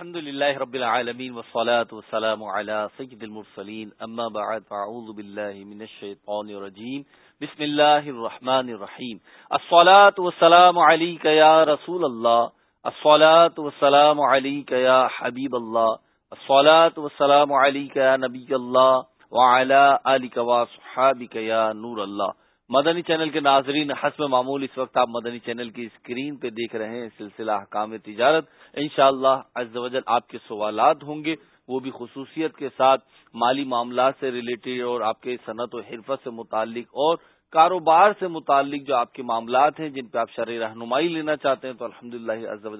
الحمد لله رب العالمين والصلاة والسلام على سيد المرسلين. أما بعد، فأعوذ بالله من الشيطان الرجيم. بسم الله الرحمن الرحيم. الصلاة والسلام عليك يا رسول الله. الصلاة والسلام عليك يا حبيب الله. الصلاة والسلام عليك يا نبي الله. وعلى آلك وصحابك يا نور الله. مدنی چینل کے ناظرین، حسب معمول اس وقت آپ مدنی چینل کی اسکرین پہ دیکھ رہے ہیں، سلسلہ حکام تجارت۔ انشاءاللہ شاء اللہ آپ کے سوالات ہوں گے، وہ بھی خصوصیت کے ساتھ مالی معاملات سے ریلیٹڈ اور آپ کے صنعت و حرفت سے متعلق اور کاروبار سے متعلق جو آپ کے معاملات ہیں، جن پہ آپ شرح رہنمائی لینا چاہتے ہیں، تو الحمد للہ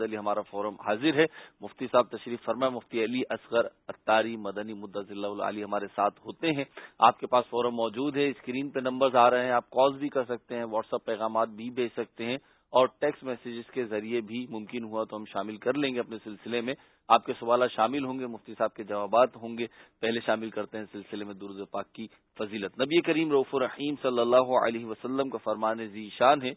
علی ہمارا فورم حاضر ہے۔ مفتی صاحب تشریف فرما مفتی علی اصغر اتاری مدنی مدض اللہ علی ہمارے ساتھ ہوتے ہیں۔ آپ کے پاس فورم موجود ہے، اسکرین پہ نمبرز آ رہے ہیں، آپ کالز بھی کر سکتے ہیں، واٹس اپ پیغامات بھی بھیج سکتے ہیں اور ٹیکسٹ میسیجز کے ذریعے بھی ممکن ہوا تو ہم شامل کر لیں گے اپنے سلسلے میں۔ آپ کے سوالات شامل ہوں گے، مفتی صاحب کے جوابات ہوں گے، پہلے شامل کرتے ہیں سلسلے میں درز پاک کی فضیلت۔ نبی کریم رف الرحیم صلی اللہ علیہ وسلم کا فرمان ذی شان ہے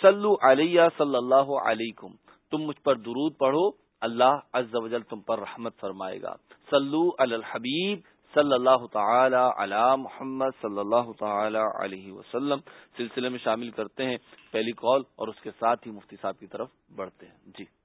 سلو علیہ صلی اللہ علیکم، تم مجھ پر درود پڑھو، اللہ عز و جل تم پر رحمت فرمائے گا۔ سلو الحبیب صلی اللہ تعالی علی محمد صلی اللہ تعالی علیہ وسلم۔ سلسلے میں شامل کرتے ہیں، پہلی کال اور اس کے ساتھ ہی مفتی صاحب کی طرف بڑھتے ہیں۔ جی۔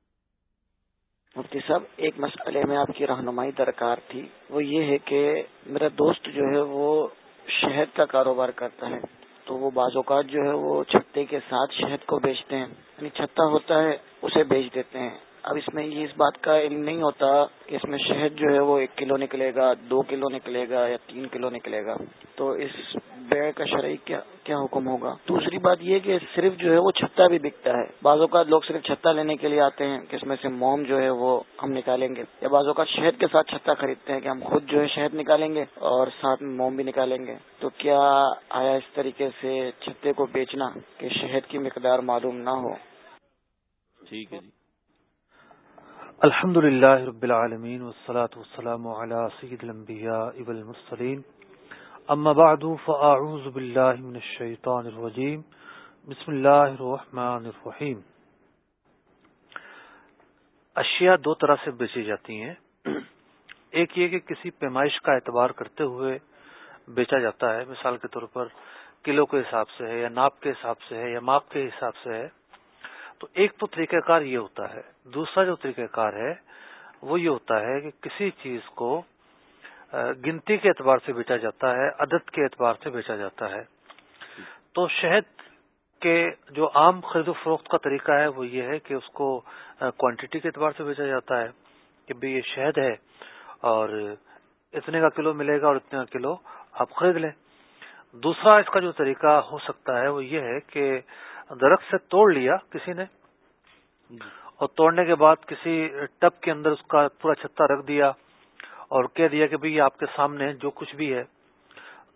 مفتی صاحب، ایک مسئلے میں آپ کی رہنمائی درکار تھی۔ وہ یہ ہے کہ میرا دوست جو ہے وہ شہد کا کاروبار کرتا ہے۔ تو وہ بعض اوقات جو ہے وہ چھتے کے ساتھ شہد کو بیچتے ہیں۔ یعنی چھتا ہوتا ہے، اسے بیچ دیتے ہیں۔ اب اس میں یہ اس بات کا علم نہیں ہوتا کہ اس میں شہد جو ہے وہ ایک کلو نکلے گا، دو کلو نکلے گا یا تین کلو نکلے گا۔ تو اس بیع کا شرعی کیا کیا حکم ہوگا؟ دوسری بات یہ کہ صرف جو ہے وہ چھتا بھی بکتا ہے۔ بعض اوقات لوگ صرف چھتا لینے کے لیے آتے ہیں کہ اس میں سے موم جو ہے وہ ہم نکالیں گے، یا بعض اوقات شہد کے ساتھ چھتا خریدتے ہیں کہ ہم خود جو ہے شہد نکالیں گے اور ساتھ میں موم بھی نکالیں گے۔ تو کیا آیا اس طریقے سے چھتے کو بیچنا کہ شہد کی مقدار معلوم نہ ہو؟ ٹھیک ہے جی۔ الحمد للہ رب العالمین والصلاة والسلام على سید الانبیاء والمرسلین. اما بعد فاعوذ باللہ من الشیطان الرجیم. بسم اللہ الرحمن الرحیم. اشیاء دو طرح سے بیچی جاتی ہیں. ایک یہ کہ کسی پیمائش کا اعتبار کرتے ہوئے بیچا جاتا ہے. مثال کے طور پر کلو کے حساب سے ہے یا ناپ کے حساب سے ہے یا ماپ کے حساب سے ہے. تو ایک تو طریقہ کار یہ ہوتا ہے، دوسرا جو طریقہ کار ہے، وہ یہ ہوتا ہے کہ کسی چیز کو گنتی کے اعتبار سے بیچا جاتا ہے، عدد کے اعتبار سے بیچا جاتا ہے۔ تو شہد کے جو عام خرید و فروخت کا طریقہ ہے، وہ یہ ہے کہ اس کو کوانٹٹی کے اعتبار سے بیچا جاتا ہے کہ بھائی یہ شہد ہے اور اتنے کا کلو ملے گا اور اتنے کا کلو آپ خرید لیں۔ دوسرا اس کا جو طریقہ ہو سکتا ہے، وہ یہ ہے کہ درخت سے توڑ لیا کسی نے اور توڑنے کے بعد کسی ٹب کے اندر اس کا پورا چھتا رکھ دیا اور کہہ دیا کہ بھئی آپ کے سامنے جو کچھ بھی ہے۔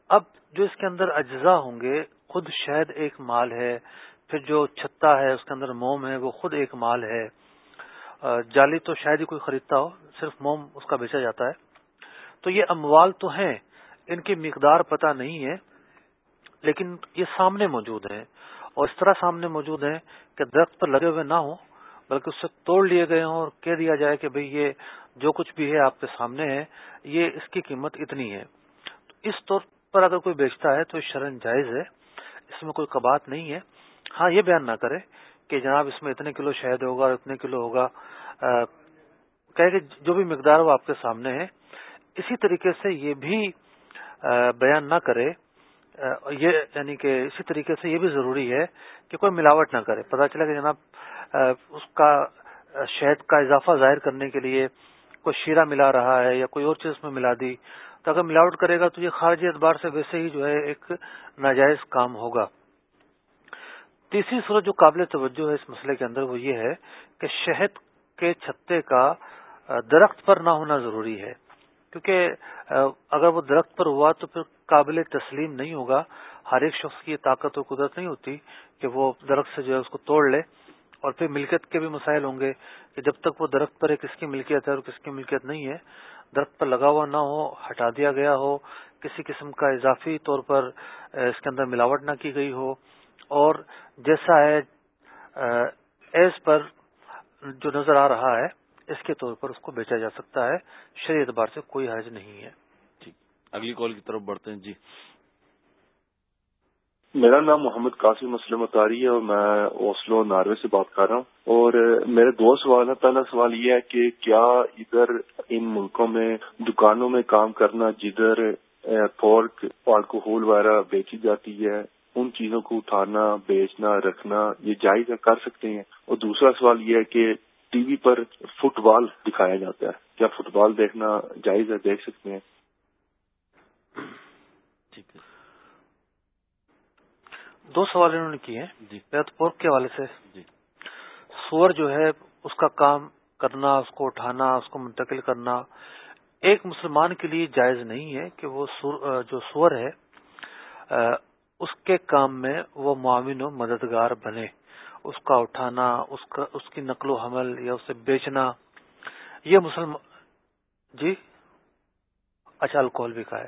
اب جو اس کے اندر اجزاء ہوں گے، خود شہد ایک مال ہے، پھر جو چھتا ہے، اس کے اندر موم ہے، وہ خود ایک مال ہے۔ جالی تو شاید ہی کوئی خریدتا ہو، صرف موم اس کا بیچا جاتا ہے۔ تو یہ اموال تو ہیں، ان کی مقدار پتہ نہیں ہے، لیکن یہ سامنے موجود ہیں۔ اور اس طرح سامنے موجود ہیں کہ درخت پر لگے ہوئے نہ ہوں، بلکہ اس سے توڑ لیے گئے ہوں اور کہہ دیا جائے کہ بھئی یہ جو کچھ بھی ہے آپ کے سامنے ہے، یہ اس کی قیمت اتنی ہے۔ تو اس طور پر اگر کوئی بیچتا ہے تو شرن جائز ہے، اس میں کوئی کبات نہیں ہے۔ ہاں یہ بیان نہ کرے کہ جناب اس میں اتنے کلو شہد ہوگا اور اتنے کلو ہوگا۔ کہ جو بھی مقدار وہ آپ کے سامنے ہے، اسی طریقے سے یہ بھی بیان نہ کرے یہ یعنی کہ اسی طریقے سے یہ بھی ضروری ہے کہ کوئی ملاوٹ نہ کرے۔ پتا چلا کہ جناب اس کا شہد کا اضافہ ظاہر کرنے کے لیے کوئی شیرہ ملا رہا ہے یا کوئی اور چیز میں ملا دی، تو اگر ملاوٹ کرے گا تو یہ خارجی اعتبار سے ویسے ہی جو ہے ایک ناجائز کام ہوگا۔ تیسری صورت جو قابل توجہ ہے اس مسئلے کے اندر وہ یہ ہے کہ شہد کے چھتے کا درخت پر نہ ہونا ضروری ہے۔ کیونکہ اگر وہ درخت پر ہوا تو پھر قابل تسلیم نہیں ہوگا۔ ہر ایک شخص کی یہ طاقت و قدرت نہیں ہوتی کہ وہ درخت سے جو ہے اس کو توڑ لے۔ اور پھر ملکیت کے بھی مسائل ہوں گے کہ جب تک وہ درخت پر ہے کس کی ملکیت ہے اور کس کی ملکیت نہیں ہے، درخت پر لگا ہوا نہ ہو، ہٹا دیا گیا ہو، کسی قسم کا اضافی طور پر اس کے اندر ملاوٹ نہ کی گئی ہو۔ اور جیسا ہے ایز پر جو نظر آ رہا ہے اس کے طور پر اس کو بیچا جا سکتا ہے شریع اعتبار سے کوئی حرج نہیں ہے۔ ٹھیک۔ اگلی کال کی طرف بڑھتے ہیں۔ جی۔ میرا نام محمد قاسم مسلم اتاری ہے اور میں اوسلو ناروے سے بات کر رہا ہوں۔ اور میرے دو سوال ہیں۔ پہلا سوال یہ ہے کہ کیا ادھر ان ملکوں میں دکانوں میں کام کرنا جدھر پورک الکوہول وغیرہ بیچی جاتی ہے ان چیزوں کو اٹھانا بیچنا رکھنا یہ جائز کر سکتے ہیں؟ اور دوسرا سوال یہ ہے کہ ٹی وی پر فٹ بال دکھایا جاتا ہے۔ کیا فٹ بال دیکھنا جائز ہے؟ دیکھ سکتے ہیں۔ دو سوال انہوں نے کیے جی۔ پورک کے حوالے سے۔ جی۔ سور جو ہے اس کا کام کرنا اس کو اٹھانا اس کو منتقل کرنا ایک مسلمان کے لیے جائز نہیں ہے کہ وہ جو سور ہے اس کے کام میں وہ معاون و مددگار بنے۔ اس کا اٹھانا اس کا اس کی نقل و حمل یا اسے بیچنا یہ مسلمان جی؟ اچھا الکوہل بھی کا ہے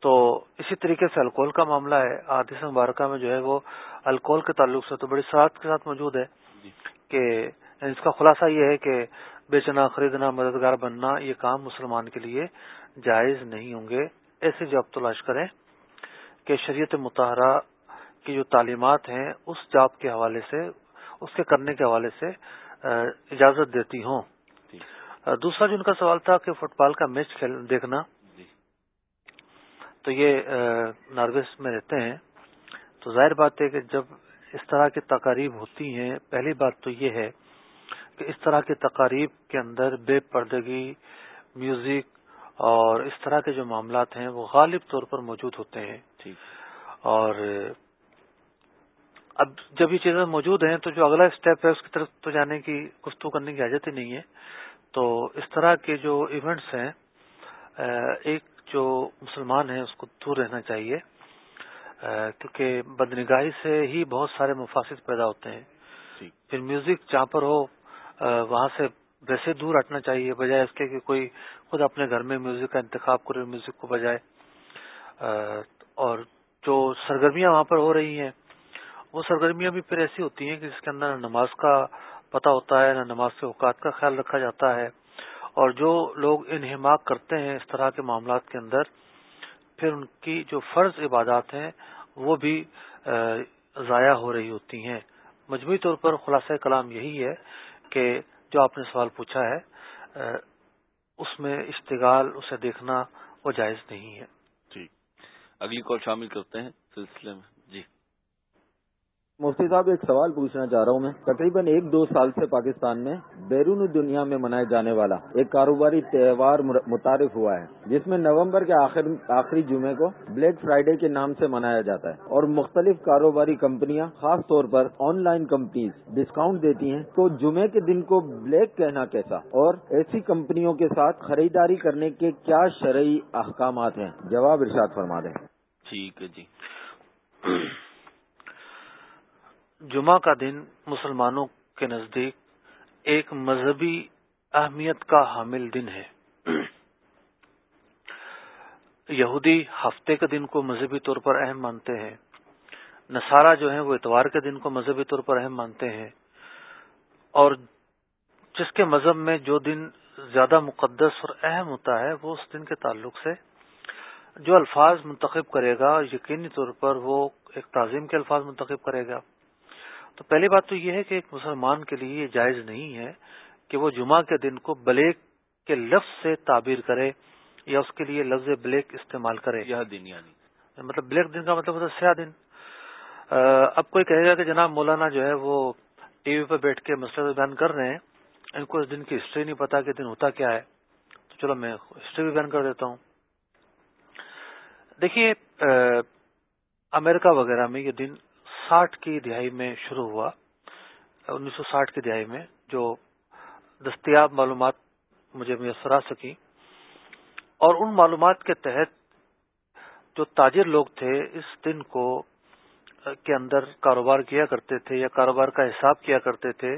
تو اسی طریقے سے الکوہل کا معاملہ ہے۔ آدیش مبارکہ میں جو ہے وہ الکوہل کے تعلق سے تو بڑی سرحد کے ساتھ موجود ہے جی۔ کہ اس کا خلاصہ یہ ہے کہ بیچنا خریدنا مددگار بننا یہ کام مسلمان کے لیے جائز نہیں ہوں گے۔ ایسے جاب تلاش کریں کہ شریعت متحرہ کی جو تعلیمات ہیں اس جاب کے حوالے سے اس کے کرنے کے حوالے سے اجازت دیتی ہوں۔ جی۔ دوسرا جو ان کا سوال تھا کہ فٹ بال کا میچ دیکھنا۔ جی۔ تو یہ نارویس میں رہتے ہیں۔ تو ظاہر بات ہے کہ جب اس طرح کی تقاریب ہوتی ہیں پہلی بات تو یہ ہے کہ اس طرح کی تقاریب کے اندر بے پردگی میوزک اور اس طرح کے جو معاملات ہیں وہ غالب طور پر موجود ہوتے ہیں۔ اور اب جب یہ چیزیں موجود ہیں تو جو اگلا اسٹیپ ہے اس کی طرف تو جانے کی گفتگو کرنے کی حاجت ہی نہیں ہے۔ تو اس طرح کے جو ایونٹس ہیں ایک جو مسلمان ہیں اس کو دور رہنا چاہیے۔ کیونکہ بدنگاہی سے ہی بہت سارے مفاصد پیدا ہوتے ہیں۔ پھر میوزک جہاں پر ہو وہاں سے ویسے دور ہٹنا چاہیے بجائے اس کے کہ کوئی خود اپنے گھر میں میوزک کا انتخاب کرے میوزک کو بجائے۔ اور جو سرگرمیاں وہاں پر ہو رہی ہیں وہ سرگرمیاں بھی پھر ایسی ہوتی ہیں کہ جس کے اندر نہ نماز کا پتہ ہوتا ہے، نہ نماز کے اوقات کا خیال رکھا جاتا ہے۔ اور جو لوگ انہماک کرتے ہیں اس طرح کے معاملات کے اندر، پھر ان کی جو فرض عبادات ہیں، وہ بھی ضائع ہو رہی ہوتی ہیں۔ مجموعی طور پر خلاصہ کلام یہی ہے کہ جو آپ نے سوال پوچھا ہے اس میں اشتغال، اسے دیکھنا وہ جائز نہیں ہے۔ جی۔ اگلی کال شامل کرتے ہیں سلسلے میں۔ مفتی صاحب، ایک سوال پوچھنا چاہ رہا ہوں میں۔ تقریباً ایک دو سال سے پاکستان میں بیرون دنیا میں منائے جانے والا ایک کاروباری تہوار متعارف ہوا ہے، جس میں نومبر کے آخری جمعے کو بلیک فرائیڈے کے نام سے منایا جاتا ہے اور مختلف کاروباری کمپنیاں، خاص طور پر آن لائن کمپنیز، ڈسکاؤنٹ دیتی ہیں۔ تو جمعے کے دن کو بلیک کہنا کیسا؟ اور ایسی کمپنیوں کے ساتھ خریداری کرنے کے کیا شرعی احکامات ہیں؟ جواب ارشاد فرما دیں۔ ٹھیک ہے جی۔ جمعہ کا دن مسلمانوں کے نزدیک ایک مذہبی اہمیت کا حامل دن ہے۔ یہودی ہفتے کے دن کو مذہبی طور پر اہم مانتے ہیں۔ نصارہ جو ہیں وہ اتوار کے دن کو مذہبی طور پر اہم مانتے ہیں۔ اور جس کے مذہب میں جو دن زیادہ مقدس اور اہم ہوتا ہے، وہ اس دن کے تعلق سے جو الفاظ منتخب کرے گا، یقینی طور پر وہ ایک تعظیم کے الفاظ منتخب کرے گا۔ تو پہلی بات تو یہ ہے کہ ایک مسلمان کے لیے یہ جائز نہیں ہے کہ وہ جمعہ کے دن کو بلیک کے لفظ سے تعبیر کرے یا اس کے لیے لفظ بلیک استعمال کرے۔ یہ دن یعنی۔ مطلب بلیک دن کا مطلب ہوتا ہے سیاہ دن۔ اب کوئی کہے گا کہ جناب مولانا جو ہے وہ ٹی وی پہ بیٹھ کے مسئلہ بیان کر رہے ہیں ان کو اس دن کی ہسٹری نہیں پتا کہ دن ہوتا کیا ہے۔ تو چلو میں ہسٹری بھی بیان کر دیتا ہوں۔ دیکھیے امریکہ وغیرہ میں یہ دن ساٹھ کی دہائی میں شروع ہوا، انیس سو ساٹھ کی دہائی میں، جو دستیاب معلومات مجھے میسر آ سکی اور ان معلومات کے تحت جو تاجر لوگ تھے، اس دن کو کے اندر کاروبار کیا کرتے تھے یا کاروبار کا حساب کیا کرتے تھے۔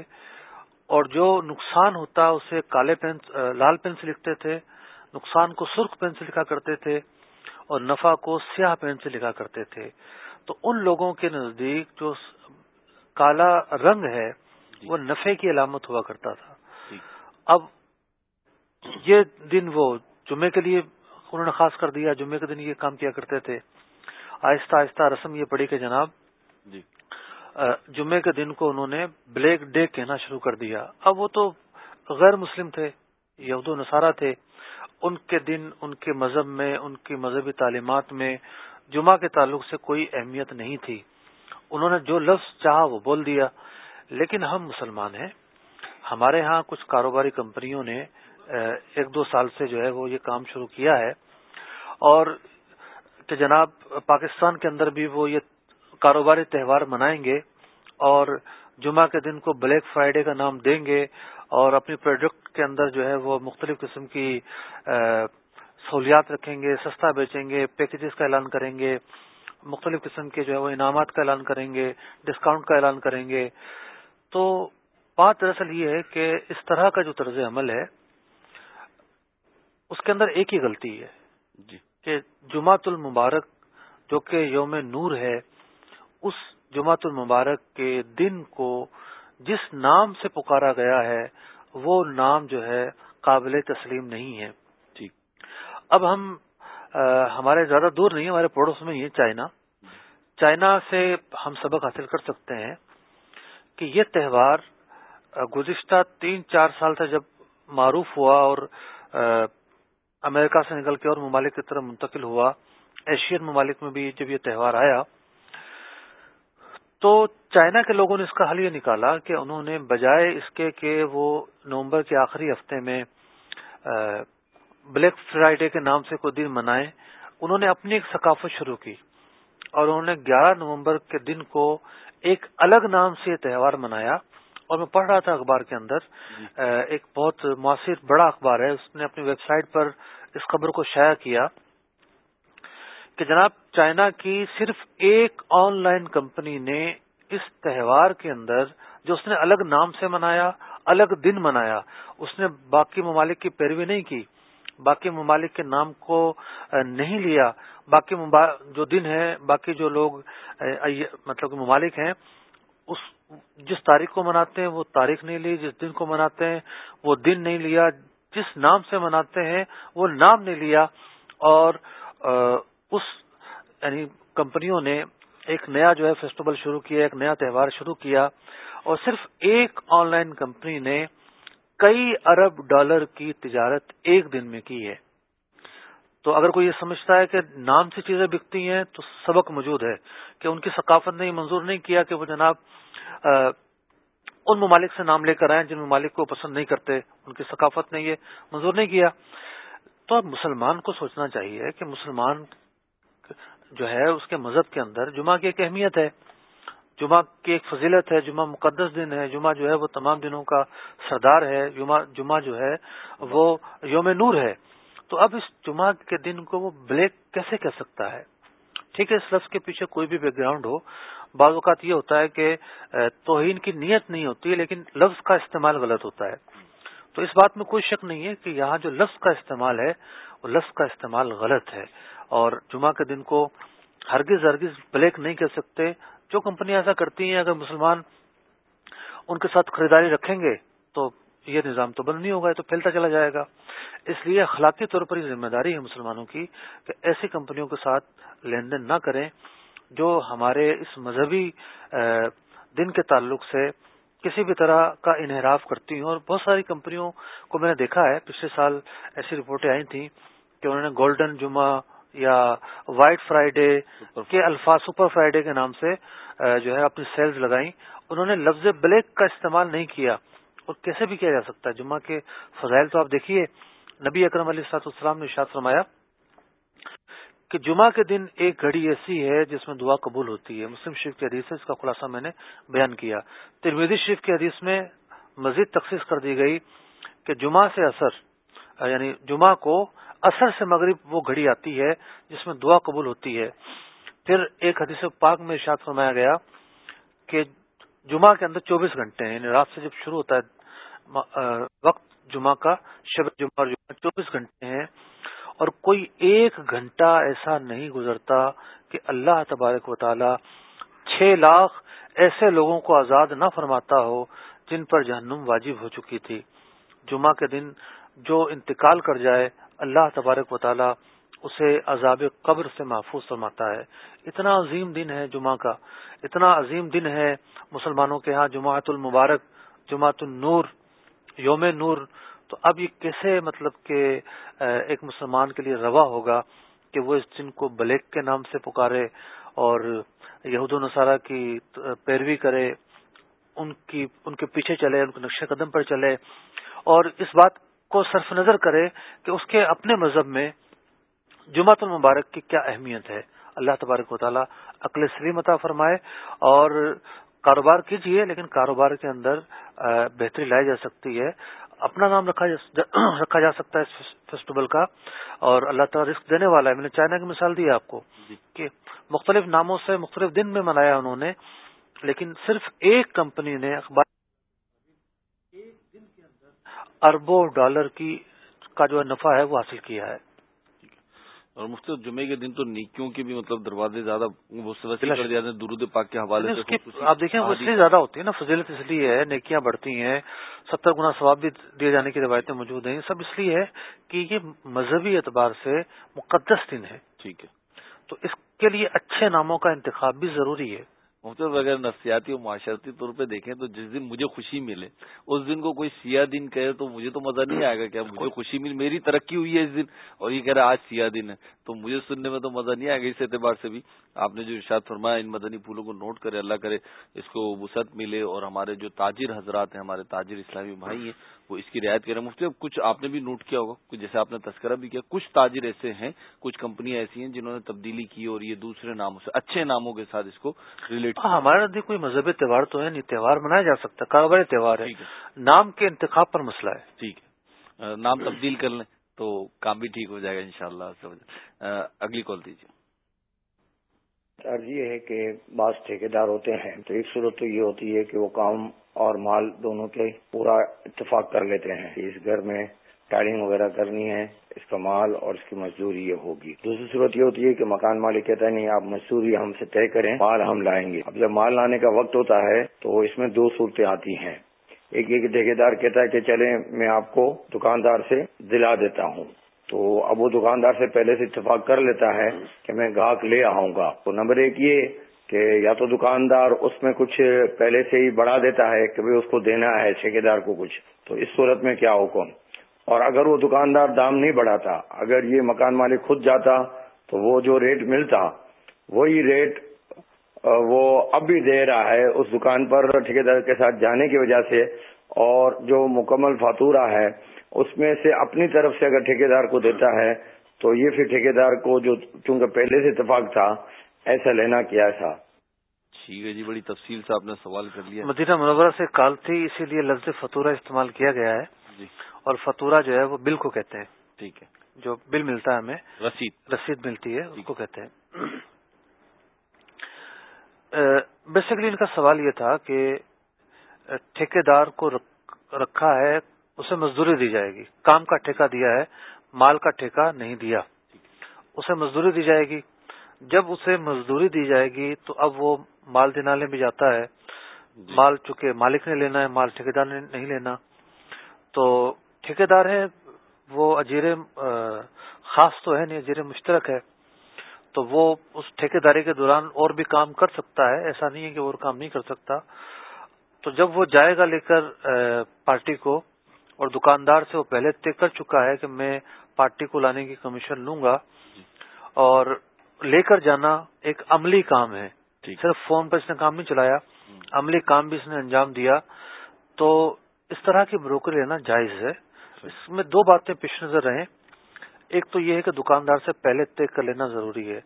اور جو نقصان ہوتا، اسے کالے پین لال پین سے لکھتے تھے۔ نقصان کو سرخ پین سے لکھا کرتے تھے اور نفع کو سیاہ پین سے لکھا کرتے تھے۔ تو ان لوگوں کے نزدیک جو کالا رنگ ہے جی۔ وہ نفے کی علامت ہوا کرتا تھا۔ جی۔ اب یہ دن وہ جمعے کے لیے انہوں نے خاص کر دیا جمعے کے دن یہ کام کیا کرتے تھے۔ آہستہ آہستہ رسم یہ پڑی کہ جناب جی۔ جمعے کے دن کو انہوں نے بلیک ڈے کہنا شروع کر دیا۔ اب وہ تو غیر مسلم تھے یہود و نصارہ تھے۔ ان کے دن ان کے مذہب میں ان کی مذہبی تعلیمات میں جمعہ کے تعلق سے کوئی اہمیت نہیں تھی۔ انہوں نے جو لفظ چاہا وہ بول دیا۔ لیکن ہم مسلمان ہیں۔ ہمارے ہاں کچھ کاروباری کمپنیوں نے ایک دو سال سے جو ہے وہ یہ کام شروع کیا ہے۔ اور کہ جناب، پاکستان کے اندر بھی وہ یہ کاروباری تہوار منائیں گے اور جمعہ کے دن کو بلیک فرائیڈے کا نام دیں گے اور اپنی پروڈکٹ کے اندر جو ہے وہ مختلف قسم کی سہولیات رکھیں گے سستا بیچیں گے پیکیجز کا اعلان کریں گے مختلف قسم کے جو ہے وہ انعامات کا اعلان کریں گے ڈسکاؤنٹ کا اعلان کریں گے۔ تو بات دراصل یہ ہے کہ اس طرح کا جو طرز عمل ہے اس کے اندر ایک ہی غلطی ہے۔ جی۔ کہ جمعۃ المبارک جو کہ یوم نور ہے اس جمعۃ المبارک کے دن کو جس نام سے پکارا گیا ہے وہ نام جو ہے قابل تسلیم نہیں ہے۔ اب ہم ہمارے زیادہ دور نہیں، ہمارے پڑوس میں یہ چائنا۔ چائنا سے ہم سبق حاصل کر سکتے ہیں کہ یہ تہوار گزشتہ تین چار سال سے جب معروف ہوا اور امریکہ سے نکل کے اور ممالک کی طرف منتقل ہوا، ایشین ممالک میں بھی جب یہ تہوار آیا، تو چائنا کے لوگوں نے اس کا حل یہ نکالا کہ انہوں نے بجائے اس کے کہ وہ نومبر کے آخری ہفتے میں بلیک فرائیڈے کے نام سے کوئی دن منائے انہوں نے اپنی ایک ثقافت شروع کی اور انہوں نے گیارہ نومبر کے دن کو ایک الگ نام سے یہ تہوار منایا۔ اور میں پڑھ رہا تھا اخبار کے اندر۔ ایک بہت مؤثر بڑا اخبار ہے۔ اس نے اپنی ویب سائٹ پر اس خبر کو شائع کیا کہ جناب چائنا کی صرف ایک آن لائن کمپنی نے اس تہوار کے اندر جو اس نے الگ نام سے منایا الگ دن منایا اس نے باقی ممالک کی پیروی نہیں کی۔ باقی ممالک کے نام کو نہیں لیا۔ باقی جو دن ہے، باقی جو لوگ مطلب ممالک ہیں، اس، جس تاریخ کو مناتے ہیں، وہ تاریخ نہیں لی، جس دن کو مناتے ہیں، وہ دن نہیں لیا۔ جس نام سے مناتے ہیں، وہ نام نہیں لیا۔ اور اس یعنی کمپنیوں نے ایک نیا جو ہے فیسٹیول شروع کیا، ایک نیا تہوار شروع کیا۔ اور صرف ایک آن لائن کمپنی نے کئی ارب ڈالر کی تجارت ایک دن میں کی ہے۔ تو اگر کوئی یہ سمجھتا ہے کہ نام سے چیزیں بکتی ہیں، تو سبق موجود ہے کہ ان کی ثقافت نے یہ منظور نہیں کیا کہ وہ جناب ان ممالک سے نام لے کر آئے جن ممالک کو پسند نہیں کرتے۔ ان کی ثقافت نے یہ منظور نہیں کیا۔ تو اب مسلمان کو سوچنا چاہیے کہ مسلمان جو ہے، اس کے مذہب کے اندر جمعہ کی ایک اہمیت ہے۔ جمعہ کی ایک فضیلت ہے، جمعہ مقدس دن ہے، جمعہ جو ہے وہ تمام دنوں کا سردار ہے، جمعہ جمعہ جو ہے وہ یوم نور ہے۔ تو اب اس جمعہ کے دن کو وہ بلیک کیسے کہہ سکتا ہے؟ ٹھیک ہے، اس لفظ کے پیچھے کوئی بھی بیک گراؤنڈ ہو، بعض اوقات یہ ہوتا ہے کہ توہین کی نیت نہیں ہوتی، لیکن لفظ کا استعمال غلط ہوتا ہے۔ تو اس بات میں کوئی شک نہیں ہے کہ یہاں جو لفظ کا استعمال ہے، وہ لفظ کا استعمال غلط ہے۔ اور جمعہ کے دن کو ہرگز ہرگز بلیک نہیں کر سکتے جو کمپنیاں ایسا کرتی ہیں، اگر مسلمان ان کے ساتھ خریداری رکھیں گے تو یہ نظام تو بند نہیں ہوگا تو پھیلتا چلا جائے گا۔ اس لیے اخلاقی طور پر یہ ذمہ داری ہے مسلمانوں کی کہ ایسی کمپنیوں کے ساتھ لین دین نہ کریں جو ہمارے اس مذہبی دن کے تعلق سے کسی بھی طرح کا انحراف کرتی ہوں اور بہت ساری کمپنیوں کو میں نے دیکھا ہے، پچھلے سال ایسی رپورٹیں آئی تھیں کہ انہوں نے گولڈن جمعہ یا وائٹ فرائیڈے کے الفاظ سپر فرائیڈے کے نام سے جو ہے اپنی سیلز لگائیں۔ انہوں نے لفظ بلیک کا استعمال نہیں کیا۔ اور کیسے بھی کیا جا سکتا ہے؟ جمعہ کے فضائل تو آپ دیکھیے نبی اکرم علیہ سات السلام نے اشاد فرمایا کہ جمعہ کے دن ایک گھڑی ایسی ہے جس میں دعا قبول ہوتی ہے۔ مسلم شریف کی حدیث ہے اس کا خلاصہ میں نے بیان کیا۔ ترمیدی شریف کی حدیث میں مزید تخصیص کر دی گئی کہ جمعہ سے اثر یعنی جمعہ کو اثر سے مغرب وہ گھڑی آتی ہے جس میں دعا قبول ہوتی ہے۔ پھر ایک حدیث پاک میں ارشاد فرمایا گیا کہ جمعہ کے اندر چوبیس گھنٹے ہیں یعنی رات سے جب شروع ہوتا ہے وقت جمعہ کا، شب جمعہ چوبیس گھنٹے ہیں۔ اور کوئی ایک گھنٹہ ایسا نہیں گزرتا کہ اللہ تبارک و تعالی چھ لاکھ ایسے لوگوں کو آزاد نہ فرماتا ہو جن پر جہنم واجب ہو چکی تھی۔ جمعہ کے دن جو انتقال کر جائے، اللہ تبارک و تعالی اسے عذاب قبر سے محفوظ فرماتا ہے۔ اتنا عظیم دن ہے جمعہ کا۔ اتنا عظیم دن ہے مسلمانوں کے ہاں جماعت المبارک جماعت النور، یوم نور۔ تو اب یہ کیسے مطلب کہ ایک مسلمان کے لیے روا ہوگا کہ وہ اس دن کو بلیک کے نام سے پکارے اور یہود و نصارہ کی پیروی کرے، ان کی، ان کے پیچھے چلے، ان کے نقش قدم پر چلے۔ اور اس بات کو صرف نظر کرے کہ اس کے اپنے مذہب میں جمعۃ المبارک کی کیا اہمیت ہے۔ اللہ تبارک و تعالیٰ عقل سلیم عطا فرمائے اور کاروبار کیجیے لیکن کاروبار کے اندر بہتری لائی جا سکتی ہے۔ اپنا نام رکھا رکھا جا سکتا ہے اس فیسٹیول کا اور اللہ تعالیٰ رسک دینے والا ہے۔ میں نے چائنا کی مثال دی آپ کو جی۔ کہ مختلف ناموں سے مختلف دن میں منایا انہوں نے لیکن صرف ایک کمپنی نے اخبار ایک دن کے اندر اربوں ڈالر کی کا جو نفع ہے وہ حاصل کیا ہے۔ اور مفت جمعے کے دن تو نیکیوں کے بھی مطلب دروازے زیادہ درود پاک کے حوالے سے آپ دیکھیں وہ اس لیے زیادہ ہوتی ہے نا فضیلت اس لیے ہے نیکیاں بڑھتی ہیں ستر گنا ثواب بھی دیے جانے کی روایتیں موجود ہیں سب اس لیے ہے کہ یہ مذہبی اعتبار سے مقدس دن ہے۔ ٹھیک ہے۔ تو اس کے لیے اچھے ناموں کا انتخاب بھی ضروری ہے۔ مختلف اگر نفسیاتی اور معاشرتی طور پہ دیکھیں تو جس دن مجھے خوشی ملے، اس دن کو کوئی سیاہ دن کہے تو مجھے تو مزہ نہیں آئے گا کیا مجھے خوشی مل میری ترقی ہوئی ہے اس دن اور یہ کہہ رہا آج سیاہ دن ہے۔ تو مجھے سننے میں تو مزہ نہیں آئے گا اس اعتبار سے بھی۔ آپ نے جو ارشاد فرمایا، ان مدنی پھولوں کو نوٹ کرے، اللہ کرے اس کو وسعت ملے اور ہمارے جو تاجر حضرات ہیں، ہمارے تاجر اسلامی بھائی ہیں وہ اس کی رعایت کریں مفتی کچھ آپ نے بھی نوٹ کیا ہوگا جیسے آپ نے تذکرہ بھی کیا کچھ تاجر ایسے ہیں کچھ کمپنیاں ایسی ہیں جنہوں نے تبدیلی کی اور یہ دوسرے ناموں سے اچھے ناموں کے ساتھ اس کو ریلیٹ ہاں ہمارے نزدیک کوئی مذہبی تہوار تو ہے نہیں تہوار منایا جا سکتا کاروباری تہوار ہے۔ نام کے انتخاب پر مسئلہ ہے۔ ٹھیک ہے۔ نام تبدیل کر لیں تو کام بھی ٹھیک ہو جائے گا انشاءاللہ۔ شاء اللہ اگلی کال دیجیے۔ سر یہ ہے کہ بعض ٹھیکیدار ہوتے ہیں تو ایک صورت تو یہ ہوتی ہے کہ وہ کام اور مال دونوں کے پورا اتفاق کر لیتے ہیں۔ اس گھر میں ٹائرنگ وغیرہ کرنی ہے، اس کا مال اور اس کی مزدوری یہ ہوگی۔ دوسری صورت یہ ہوتی ہے کہ مکان مالک کہتا ہے، نہیں، آپ مزدوری ہم سے طے کریں، مال ہم لائیں گے۔ اب جب مال لانے کا وقت ہوتا ہے تو اس میں دو صورتیں آتی ہیں۔ ایک ایک ٹھیکیدار کہتا ہے کہ چلیں، میں آپ کو دکاندار سے دلا دیتا ہوں۔ تو اب وہ دکاندار سے پہلے سے اتفاق کر لیتا ہے کہ میں گاہک لے آؤں گا۔ تو نمبر ایک یہ کہ یا تو دکاندار اس میں کچھ پہلے سے ہی بڑھا دیتا ہے کہ اس کو دینا ہے، ٹھیکیدار کو کچھ۔ تو اس صورت میں کیا حکم؟ اور اگر وہ دکاندار دام نہیں بڑھاتا، اگر یہ مکان مالک خود جاتا تو وہ جو ریٹ ملتا، وہی ریٹ وہ اب بھی دے رہا ہے اس دکان پر ٹھیکیدار کے ساتھ جانے کی وجہ سے۔ اور جو مکمل فاتورہ ہے اس میں سے اپنی طرف سے اگر ٹھیکیدار کو دیتا ہے تو یہ پھر ٹھیکیدار کو جو چونکہ پہلے سے اتفاق تھا ایسا لینا کیا تھا ٹھیک ہے جی بڑی تفصیل سے آپ نے سوال کر لیا۔ مدینہ منورہ سے کال تھی اسی لیے لفظ فتورہ استعمال کیا گیا ہے۔ جی۔ اور فتورہ جو ہے وہ بل کو کہتے ہیں۔ ٹھیک ہے۔ جو بل ملتا ہے ہمیں رسید۔ رسید ملتی ہے اس کو کہتے ہیں۔ بیسکلی ان کا سوال یہ تھا کہ ٹھیکیدار کو رکھا ہے اسے مزدوری دی جائے گی۔ کام کا ٹھیکہ دیا ہے، مال کا ٹھیکہ نہیں دیا۔ اسے مزدوری دی جائے گی۔ جب اسے مزدوری دی جائے گی تو اب وہ مال دینالے بھی جاتا ہے۔ مال چونکہ مالک نے لینا ہے، مال ٹھیکیدار نے نہیں لینا۔ تو ٹھیکیدار ہے وہ اجیر خاص تو ہے نہیں، اجیر مشترک ہے۔ تو وہ اس ٹھیکیداری کے دوران اور بھی کام کر سکتا ہے۔ ایسا نہیں ہے کہ اور کام نہیں کر سکتا۔ تو جب وہ جائے گا لے کر پارٹی کو اور دکاندار سے وہ پہلے طے کر چکا ہے کہ میں پارٹی کو لانے کی کمیشن لوں گا۔ اور لے کر جانا ایک عملی کام ہے۔ صرف فون پر اس نے کام نہیں چلایا۔ عملی کام بھی اس نے انجام دیا۔ تو اس طرح کی بروکری لینا جائز ہے۔ اس میں دو باتیں پیش نظر رہیں ایک تو یہ ہے کہ دکاندار سے پہلے طے کر لینا ضروری ہے۔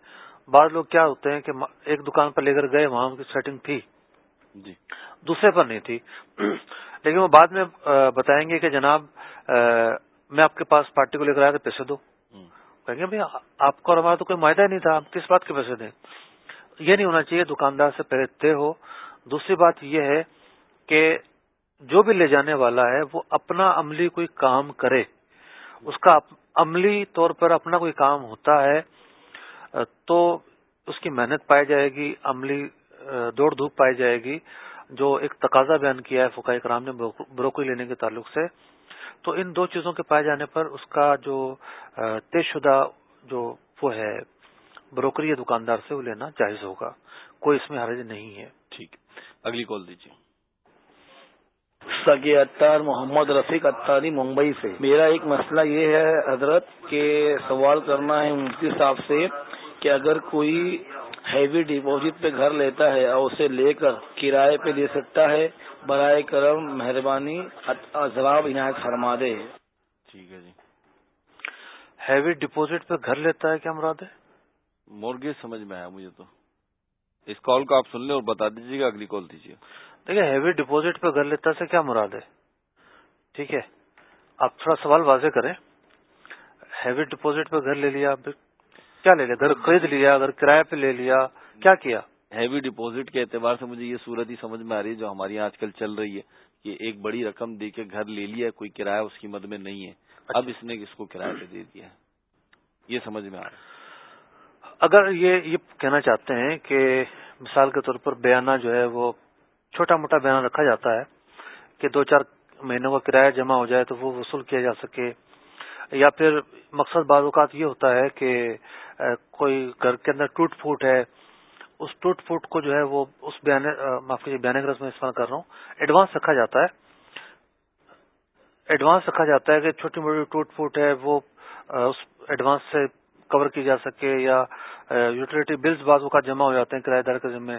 بعض لوگ کیا ہوتے ہیں کہ ایک دکان پر لے کر گئے وہاں کی سیٹنگ تھی۔ جی۔ دوسرے پر نہیں تھی۔ لیکن وہ بعد میں بتائیں گے کہ جناب میں آپ کے پاس پارٹی کو لے کر آیا تو پیسے دو۔ کہیں گے آپ کو اور ہمارا تو کوئی معاہدہ نہیں تھا آپ کس بات کے پیسے دیں؟ یہ نہیں ہونا چاہیے دکاندار سے پہلے طے ہو۔ دوسری بات یہ ہے کہ جو بھی لے جانے والا ہے وہ اپنا عملی کوئی کام کرے۔ اس کا عملی طور پر اپنا کوئی کام ہوتا ہے تو اس کی محنت پائی جائے گی عملی دوڑ دھوپ پائی جائے گی۔ جو ایک تقاضا بیان کیا ہے فقائے کرام نے بروکری لینے کے تعلق سے تو ان دو چیزوں کے پائے جانے پر اس کا جو طے شدہ جو وہ ہے بروکری یا دکاندار سے وہ لینا جائز ہوگا۔ کوئی اس میں حرج نہیں ہے۔ ٹھیک۔ اگلی کال دیجیے۔ سگے اتار محمد رفیق اتاری ممبئی سے۔ میرا ایک مسئلہ یہ ہے حضرت کہ سوال کرنا ہے مفتی صاحب سے کہ اگر کوئی ہیوی ڈپوزٹ پہ گھر لیتا ہے اور اسے لے کر کرائے پہ دے سکتا ہے برائے کرم مہربانی جواب عنایت فرما دے۔ ٹھیک ہے جی۔ ہیوی ڈپوزٹ پہ گھر لیتا ہے کیا مراد ہے؟ مورگیج سمجھ میں آیا مجھے تو۔ اس کال کو آپ سن لیں اور بتا دیجیے گا اگلی کال دیجیے دیکھیے ہیوی ڈپوزٹ پہ گھر لیتا سے کیا مراد ہے؟ ٹھیک ہے آپ تھوڑا سوال واضح کریں۔ ہیوی ڈپوزٹ پہ گھر لے لیا کیا لے لیا؟ گھر خرید لیا اگر کرایہ پہ لے لیا کیا کیا؟ ہیوی ڈپوزٹ کے اعتبار سے مجھے یہ صورت ہی سمجھ میں آ رہی ہے جو ہماری آج کل چل رہی ہے کہ ایک بڑی رقم دے کے گھر لے لیا کوئی کرایہ اس کی مد میں نہیں ہے۔ اب اس نے اس کو کرایہ پہ دے دیا یہ سمجھ میں آ رہا ہے۔ اگر یہ یہ کہنا چاہتے ہیں کہ مثال کے طور پر بیانہ جو ہے وہ چھوٹا موٹا بیانہ رکھا جاتا ہے کہ دو چار مہینوں کا کرایہ جمع ہو جائے تو وہ وصول کیا جا سکے۔ یا پھر مقصد بعض اوقات یہ ہوتا ہے کہ کوئی گھر کے اندر ٹوٹ پھوٹ ہے، اس ٹوٹ پھوٹ کو جو ہے وہ اس بیان معاف کیجیے بیان گرس میں استعمال کر رہا ہوں۔ ایڈوانس رکھا جاتا ہے۔ ایڈوانس رکھا جاتا ہے کہ چھوٹی موٹی ٹوٹ پھوٹ ہے، وہ اس ایڈوانس سے کور کی جا سکے یا یوٹیلیٹی بلز بعض اوقات جمع ہو جاتے ہیں کرایہ دار کے ذمہ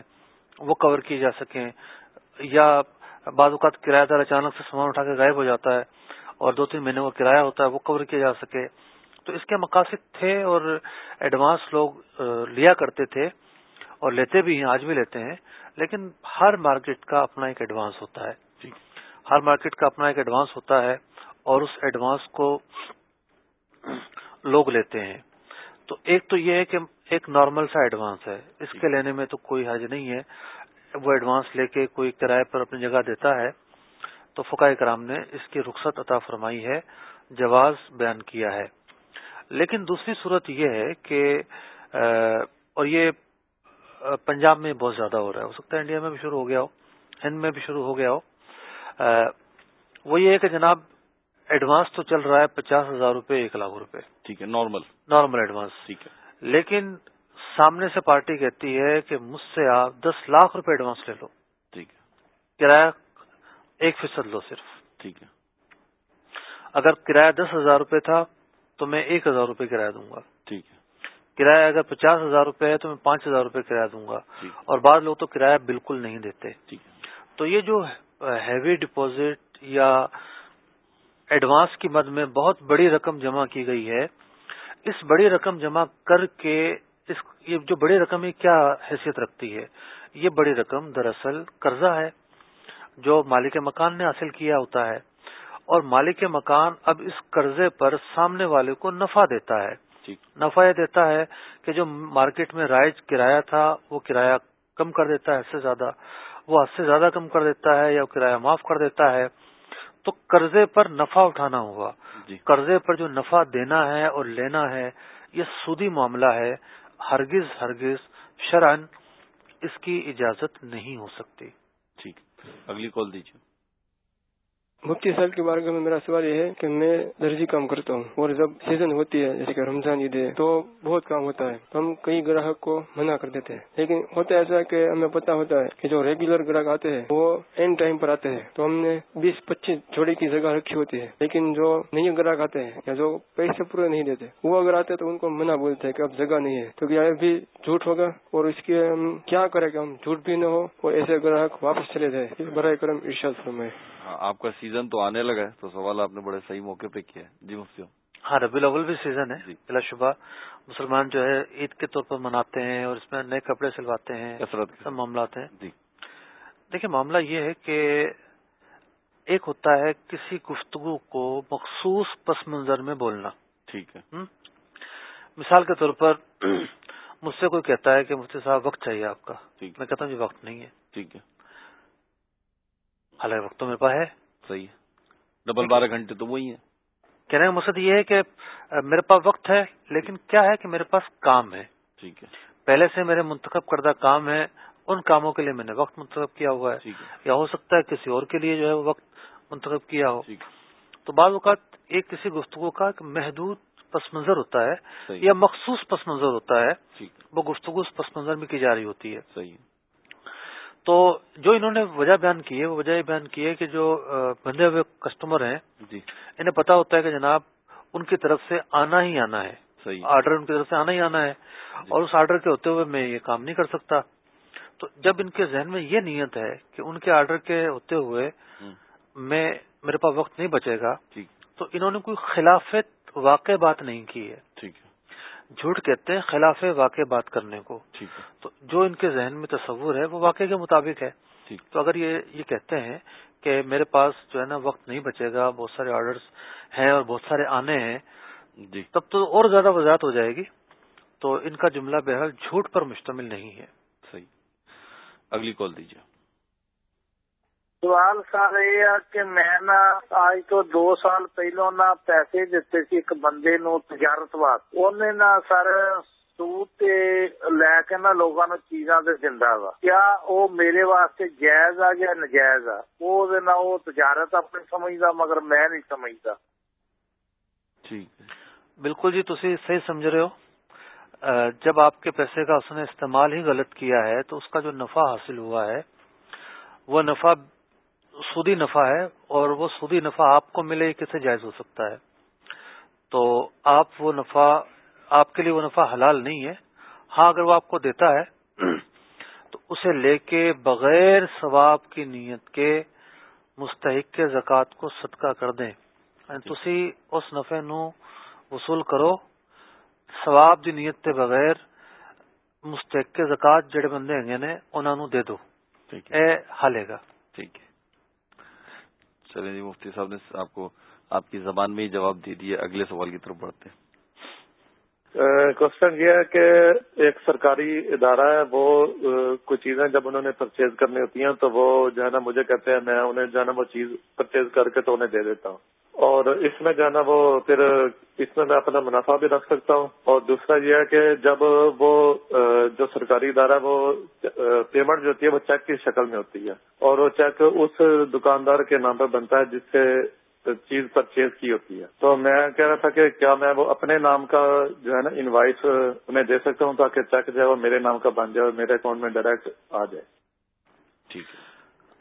وہ کور کی جا سکیں۔ یا بعض اوقات کرایہ دار اچانک سے سامان اٹھا کے غائب ہو جاتا ہے اور دو تین مہینے کا کرایہ ہوتا ہے، وہ کور کیا جا سکے۔ تو اس کے مقاصد تھے اور ایڈوانس لوگ لیا کرتے تھے اور لیتے بھی ہیں آج بھی لیتے ہیں۔ لیکن ہر مارکیٹ کا اپنا ایک ایڈوانس ہوتا ہے۔ جی۔ ہر مارکیٹ کا اپنا ایک ایڈوانس ہوتا ہے اور اس ایڈوانس کو لوگ لیتے ہیں۔ تو ایک تو یہ ہے کہ ایک نارمل سا ایڈوانس ہے۔ اس کے لینے میں تو کوئی حج نہیں ہے۔ وہ ایڈوانس لے کے کوئی کرائے پر اپنی جگہ دیتا ہے۔ تو فقائے کرام نے اس کی رخصت عطا فرمائی ہے جواز بیان کیا ہے۔ لیکن دوسری صورت یہ ہے کہ اور یہ پنجاب میں بہت زیادہ ہو رہا ہے۔ ہو سکتا ہے انڈیا میں بھی شروع ہو گیا ہو ہند میں بھی شروع ہو گیا ہو۔ وہ یہ ہے کہ جناب ایڈوانس تو چل رہا ہے پچاس ہزار روپے ایک لاکھ روپے۔ ٹھیک ہے نارمل۔ Normal advance. ٹھیک ہے۔ لیکن سامنے سے پارٹی کہتی ہے کہ مجھ سے آپ دس لاکھ روپے ایڈوانس لے لو۔ ٹھیک ہے۔ کرایہ ایک فیصد لو صرف۔ ٹھیک ہے۔ اگر کرایہ دس ہزار روپے تھا تو میں ایک ہزار روپے کرایہ دوں گا۔ ٹھیک ہے۔ کرایہ اگر پچاس ہزار روپے ہے تو میں پانچ ہزار روپے کرایہ دوں گا۔ اور بعض لوگ تو کرایہ بالکل نہیں دیتے۔ تو یہ جو ہیوی ڈپازٹ یا ایڈوانس کی مد میں بہت بڑی رقم جمع کی گئی ہے اس بڑی رقم جمع کر کے اس یہ جو بڑی رقم ہے کیا حیثیت رکھتی ہے؟ یہ بڑی رقم دراصل قرضہ ہے جو مالک مکان نے حاصل کیا ہوتا ہے۔ اور مالک مکان اب اس قرضے پر سامنے والے کو نفع دیتا ہے۔ نفع یہ دیتا ہے کہ جو مارکیٹ میں رائج کرایہ تھا وہ کرایہ کم کر دیتا ہے اس سے زیادہ وہ حد سے زیادہ کم کر دیتا ہے یا کرایہ معاف کر دیتا ہے۔ تو قرضے پر نفع اٹھانا ہوگا جی۔ قرضے پر جو نفع دینا ہے اور لینا ہے یہ سودی معاملہ ہے۔ ہرگز ہرگز شرن اس کی اجازت نہیں ہو سکتی۔ ٹھیک۔ اگلی کال دیجیے۔ مفتی صاحب کے بارے میں میرا سوال یہ ہے کہ میں درجی کام کرتا ہوں اور جب سیزن ہوتی ہے، جیسے کہ رمضان عید ہے، تو بہت کام ہوتا ہے۔ ہم کئی گراہک کو منع کر دیتے ہیں۔ لیکن ہوتا ہے ایسا کہ ہمیں پتا ہوتا ہے کہ جو ریگولر گراہک آتے ہیں، وہ اینڈ ٹائم پر آتے ہیں۔ تو ہم نے بیس پچیس جوڑی کی جگہ رکھی ہوتی ہے۔ لیکن جو نئے گراہک آتے ہیں یا جو پیسے پورے نہیں دیتے، وہ اگر آتے تو ان کو منع بولتے ہیں کہ اب جگہ نہیں ہے۔ کیونکہ یہ بھی جھوٹ ہوگا؟ اور اس کے ہم کیا کریں کہ ہم جھوٹ بھی نہ ہو اور ایسے گراہک واپس چلے جائے برائے کرم ارشاد فرمائے ہاں، آپ کا سیزن تو آنے لگا ہے تو سوال آپ نے بڑے صحیح موقع پہ کیا ہے۔ جی مفتی ہاں ربی الاول بھی سیزن ہے جی۔ بلا شبہ۔ مسلمان جو ہے عید کے طور پر مناتے ہیں اور اس میں نئے کپڑے سلواتے ہیں سب معاملات ہیں۔ جی۔ دیکھیں معاملہ یہ ہے کہ ایک ہوتا ہے کسی گفتگو کو مخصوص پس منظر میں بولنا۔ ٹھیک ہے۔ مثال کے طور پر مجھ سے کوئی کہتا ہے کہ مفتی صاحب وقت چاہیے آپ کا۔ میں کہتا ہوں جی وقت نہیں ہے۔ ٹھیک ہے۔ حالانکہ وقت تو میرے پاس ہے۔ صحیح ڈبل بارہ گھنٹے تو وہی ہیں۔ کہنے کا مقصد یہ ہے کہ میرے پاس وقت ہے لیکن کیا ہے کہ میرے پاس کام ہے۔ ٹھیک ہے۔ پہلے سے میرے منتخب کردہ کام ہے ان کاموں کے لیے میں نے وقت منتخب کیا ہوا ہے۔ یا ہو سکتا ہے کسی اور کے لیے جو ہے وقت منتخب کیا ہو۔ تو بعض اوقات ایک کسی گفتگو کا ایک محدود پس منظر ہوتا ہے یا مخصوص پس منظر ہوتا ہے وہ گفتگو اس پس منظر میں کی جا رہی ہوتی ہے۔ صحیح تو جو انہوں نے وجہ بیان کی ہے وہ وجہ یہ بیان کی ہے کہ جو بندے ہوئے کسٹمر ہیں جی۔ انہیں پتا ہوتا ہے کہ جناب ان کی طرف سے آنا ہی آنا ہے۔ صحیح۔ آرڈر ان کی طرف سے آنا ہی آنا ہے۔ جی۔ اور اس آرڈر کے ہوتے ہوئے میں یہ کام نہیں کر سکتا۔ تو جب ان کے ذہن میں یہ نیت ہے کہ ان کے آرڈر کے ہوتے ہوئے میں میرے پاس وقت نہیں بچے گا تو انہوں نے کوئی خلافت واقع بات نہیں کی ہے۔ جھوٹ کہتے ہیں خلاف واقع بات کرنے کو۔ تو جو ان کے ذہن میں تصور ہے وہ واقع کے مطابق ہے۔ تو اگر یہ یہ کہتے ہیں کہ میرے پاس جو ہے نا وقت نہیں بچے گا بہت سارے آرڈرز ہیں اور بہت سارے آنے ہیں جی۔ تب تو اور زیادہ وضاحت ہو جائے گی۔ تو ان کا جملہ بہرحال جھوٹ پر مشتمل نہیں ہے۔ صحیح۔ اگلی کال دیجیے۔ سوال سر یہ ہے کہ میں آج تو دو سال پہلو نا پیسے دیتے سی ایک بندے نو تجارت واسطے انہیں نا سر سوٹ لے کے نا لوگوں نو چیزاں تے دیندا وا کیا او میرے واسطے جائز آ یا نجائز آ او دے نا او تجارت اپنی سمجھدا مگر میں نہیں سمجھدا ٹھیک بالکل جی تسی صحیح سمجھ رہے ہو جب آپ کے پیسے کا اس نے استعمال ہی غلط کیا ہے تو اس کا جو نفع حاصل ہوا ہے وہ نفع سودی نفع ہے اور وہ سودی نفع آپ کو ملے کسے جائز ہو سکتا ہے؟ تو آپ وہ نفع آپ کے لیے وہ نفع حلال نہیں ہے۔ ہاں اگر وہ آپ کو دیتا ہے تو اسے لے کے بغیر ثواب کی نیت کے مستحق کے زکوٰۃ کو صدقہ کر دیں۔ یعنی تھی اس نفے نو وصول کرو ثواب دی نیت کے بغیر مستحق کے زکات جڑے بندے ہیں نے انہوں نے دے دو۔ اے حلے گا۔ ٹھیک ہے۔ چلیں جی مفتی صاحب نے آپ کو آپ کی زبان میں ہی جواب دے دیے اگلے سوال کی طرف بڑھتے ہیں۔ کوشچن یہ ہے کہ ایک سرکاری ادارہ ہے، وہ کچھ چیزیں جب انہوں نے پرچیز کرنی ہوتی ہیں تو وہ جو ہے نا مجھے کہتے ہیں، میں انہیں جو ہے نا وہ چیز پرچیز کر کے تو انہیں دے دیتا ہوں۔ اور اس میں جو ہے نا وہ پھر اس میں میں اپنا منافع بھی رکھ سکتا ہوں۔ اور دوسرا یہ ہے کہ جب وہ جو سرکاری ادارہ وہ پیمنٹ جو ہوتی ہے، وہ چیک کی شکل میں ہوتی ہے۔ اور وہ چیک اس دکاندار کے نام پر بنتا ہے جس سے چیز پرچیز کی ہوتی ہے۔ تو میں کہہ رہا تھا کہ کیا میں وہ اپنے نام کا جو ہے نا انوائس انہیں دے سکتا ہوں تاکہ چیک جو ہے وہ میرے نام کا بن جائے اور میرے اکاؤنٹ میں ڈائریکٹ آ جائے۔ ٹھیک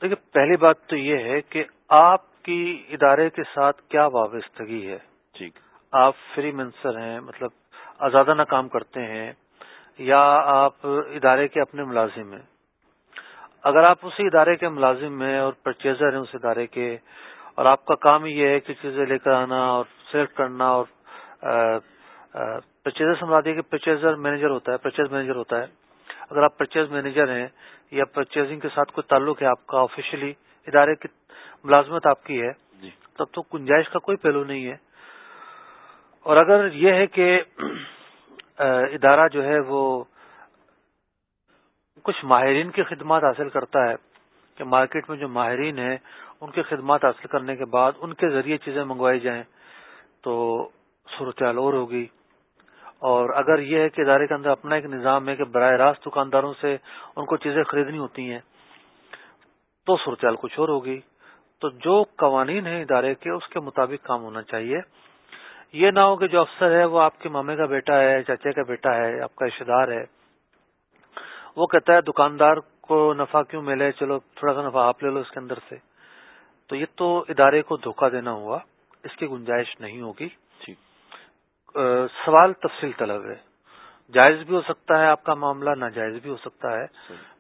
دیکھیے، پہلی بات تو یہ ہے کہ آپ کی ادارے کے ساتھ کیا وابستگی ہے؟ ٹھیک۔ آپ فری منسر ہیں مطلب آزادانہ کام کرتے ہیں یا آپ ادارے کے اپنے ملازم ہیں؟ اگر آپ اسی ادارے کے ملازم ہیں اور پرچیزر ہیں اس ادارے کے اور آپ کا کام یہ ہے کہ چیزیں لے کر آنا اور سلیکٹ کرنا اور پرچیزر سمجھا دیے کہ پرچیزر مینیجر ہوتا ہے پرچیز مینیجر ہوتا ہے۔ اگر آپ پرچیز مینیجر ہیں یا پرچیزنگ کے ساتھ کوئی تعلق ہے آپ کا آفیشلی ادارے کی ملازمت آپ کی ہے جی۔ تب تو گنجائش کا کوئی پہلو نہیں ہے۔ اور اگر یہ ہے کہ ادارہ جو ہے وہ کچھ ماہرین کی خدمات حاصل کرتا ہے کہ مارکیٹ میں جو ماہرین ہیں ان کی خدمات حاصل کرنے کے بعد ان کے ذریعے چیزیں منگوائی جائیں تو صورتحال اور ہوگی۔ اور اگر یہ ہے کہ ادارے کے اندر اپنا ایک نظام ہے کہ براہ راست دکانداروں سے ان کو چیزیں خریدنی ہوتی ہیں تو صورتحال کچھ اور ہوگی۔ تو جو قوانین ہیں ادارے کے اس کے مطابق کام ہونا چاہیے۔ یہ نہ ہو کہ جو افسر ہے وہ آپ کے مامے کا بیٹا ہے چاچے کا بیٹا ہے آپ کا رشتے دار ہے۔ وہ کہتا ہے دکاندار کو نفع کیوں ملے؟ چلو تھوڑا سا نفع آپ لے لو اس کے اندر سے۔ تو یہ تو ادارے کو دھوکہ دینا ہوا۔ اس کی گنجائش نہیں ہوگی۔ سوال تفصیل طلب ہے۔ جائز بھی ہو سکتا ہے آپ کا معاملہ ناجائز بھی ہو سکتا ہے۔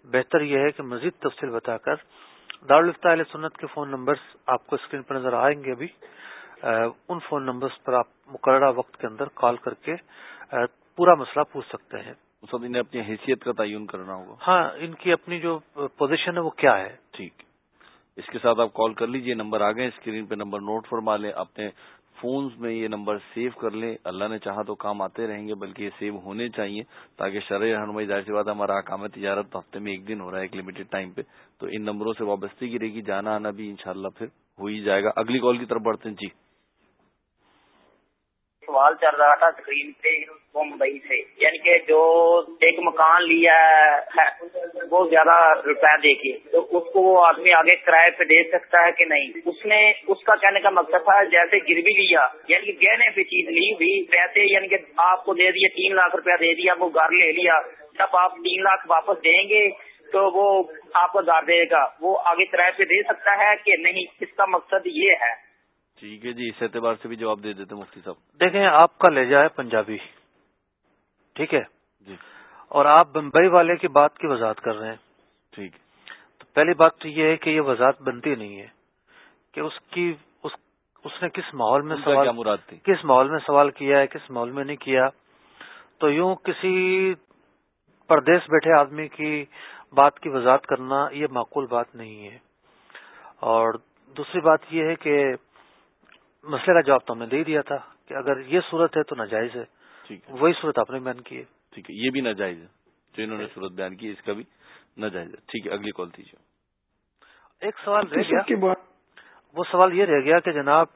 بہتر یہ ہے کہ مزید تفصیل بتا کر دارالفتا علیہ سنت کے فون نمبرز آپ کو اسکرین پر نظر آئیں گے ابھی۔ ان فون نمبرز پر آپ مقررہ وقت کے اندر کال کر کے پورا مسئلہ پوچھ سکتے ہیں۔ انہیں اپنی حیثیت کا تعین کرنا ہوگا۔ ہاں ان کی اپنی جو پوزیشن ہے وہ کیا ہے؟ ٹھیک۔ اس کے ساتھ آپ کال کر لیجیے نمبر آ گئے اسکرین پہ نمبر نوٹ فرما لیں اپنے فونز میں یہ نمبر سیو کر لیں۔ اللہ نے چاہا تو کام آتے رہیں گے، بلکہ یہ سیو ہونے چاہیے تاکہ شرح رہنمائی ظاہر سی بات ہمارا حکام تجارت ہفتے میں ایک دن ہو رہا ہے ایک لمیٹڈ ٹائم پہ۔ تو ان نمبروں سے وابستگی رہے گی، جانا آنا بھی انشاءاللہ پھر ہو ہی جائے گا۔ اگلی کال کی طرف بڑھتے ہیں۔ جی۔ سوال چل رہا تھا اسکرین پہ ممبئی سے۔ یعنی کہ جو ایک مکان لیا ہے، وہ زیادہ روپیہ دے کے۔ تو اس کو وہ آدمی آگے کرائے پہ دے سکتا ہے کہ نہیں؟ اس نے، اس کا کہنے کا مقصد تھا، جیسے گروی لیا یعنی کہ گہنے پہ چیز لی ہوئی، پیسے یعنی کہ آپ کو دے دیا تین لاکھ روپیہ دے دیا، وہ گھر لے لیا۔ جب آپ تین لاکھ واپس دیں گے، تو وہ آپ کو گھر دے گا۔ وہ آگے کرائے پہ دے سکتا ہے کہ نہیں؟ اس کا مقصد یہ ہے۔ ٹھیک ہے جی اس اعتبار سے بھی جواب دے دیتے مفتی صاحب۔ دیکھیں آپ کا لے جائے پنجابی۔ ٹھیک ہے؟ جی۔ اور آپ بمبئی والے کی بات کی وضاحت کر رہے ہیں۔ ٹھیک۔ تو پہلی بات تو یہ ہے کہ یہ وضاحت بنتی نہیں ہے کہ اس کی اس اس نے کس ماحول میں سوال مراد تھی؟ کس ماحول میں سوال کیا ہے کس ماحول میں نہیں کیا؟ تو یوں کسی پردیش بیٹھے آدمی کی بات کی وضاحت کرنا یہ معقول بات نہیں ہے۔ اور دوسری بات یہ ہے کہ مسئلے کا جواب تو ہم نے دے دیا تھا کہ اگر یہ صورت ہے تو ناجائز ہے۔ وہی صورت آپ نے بیان کی ہے۔ ٹھیک ہے یہ بھی ناجائز ہے۔ جو انہوں نے صورت بیان کی اس کا بھی ناجائز ہے۔ ٹھیک ہے اگلی کال دیجیے۔ ایک سوال رہ گیا۔ وہ سوال یہ رہ گیا کہ جناب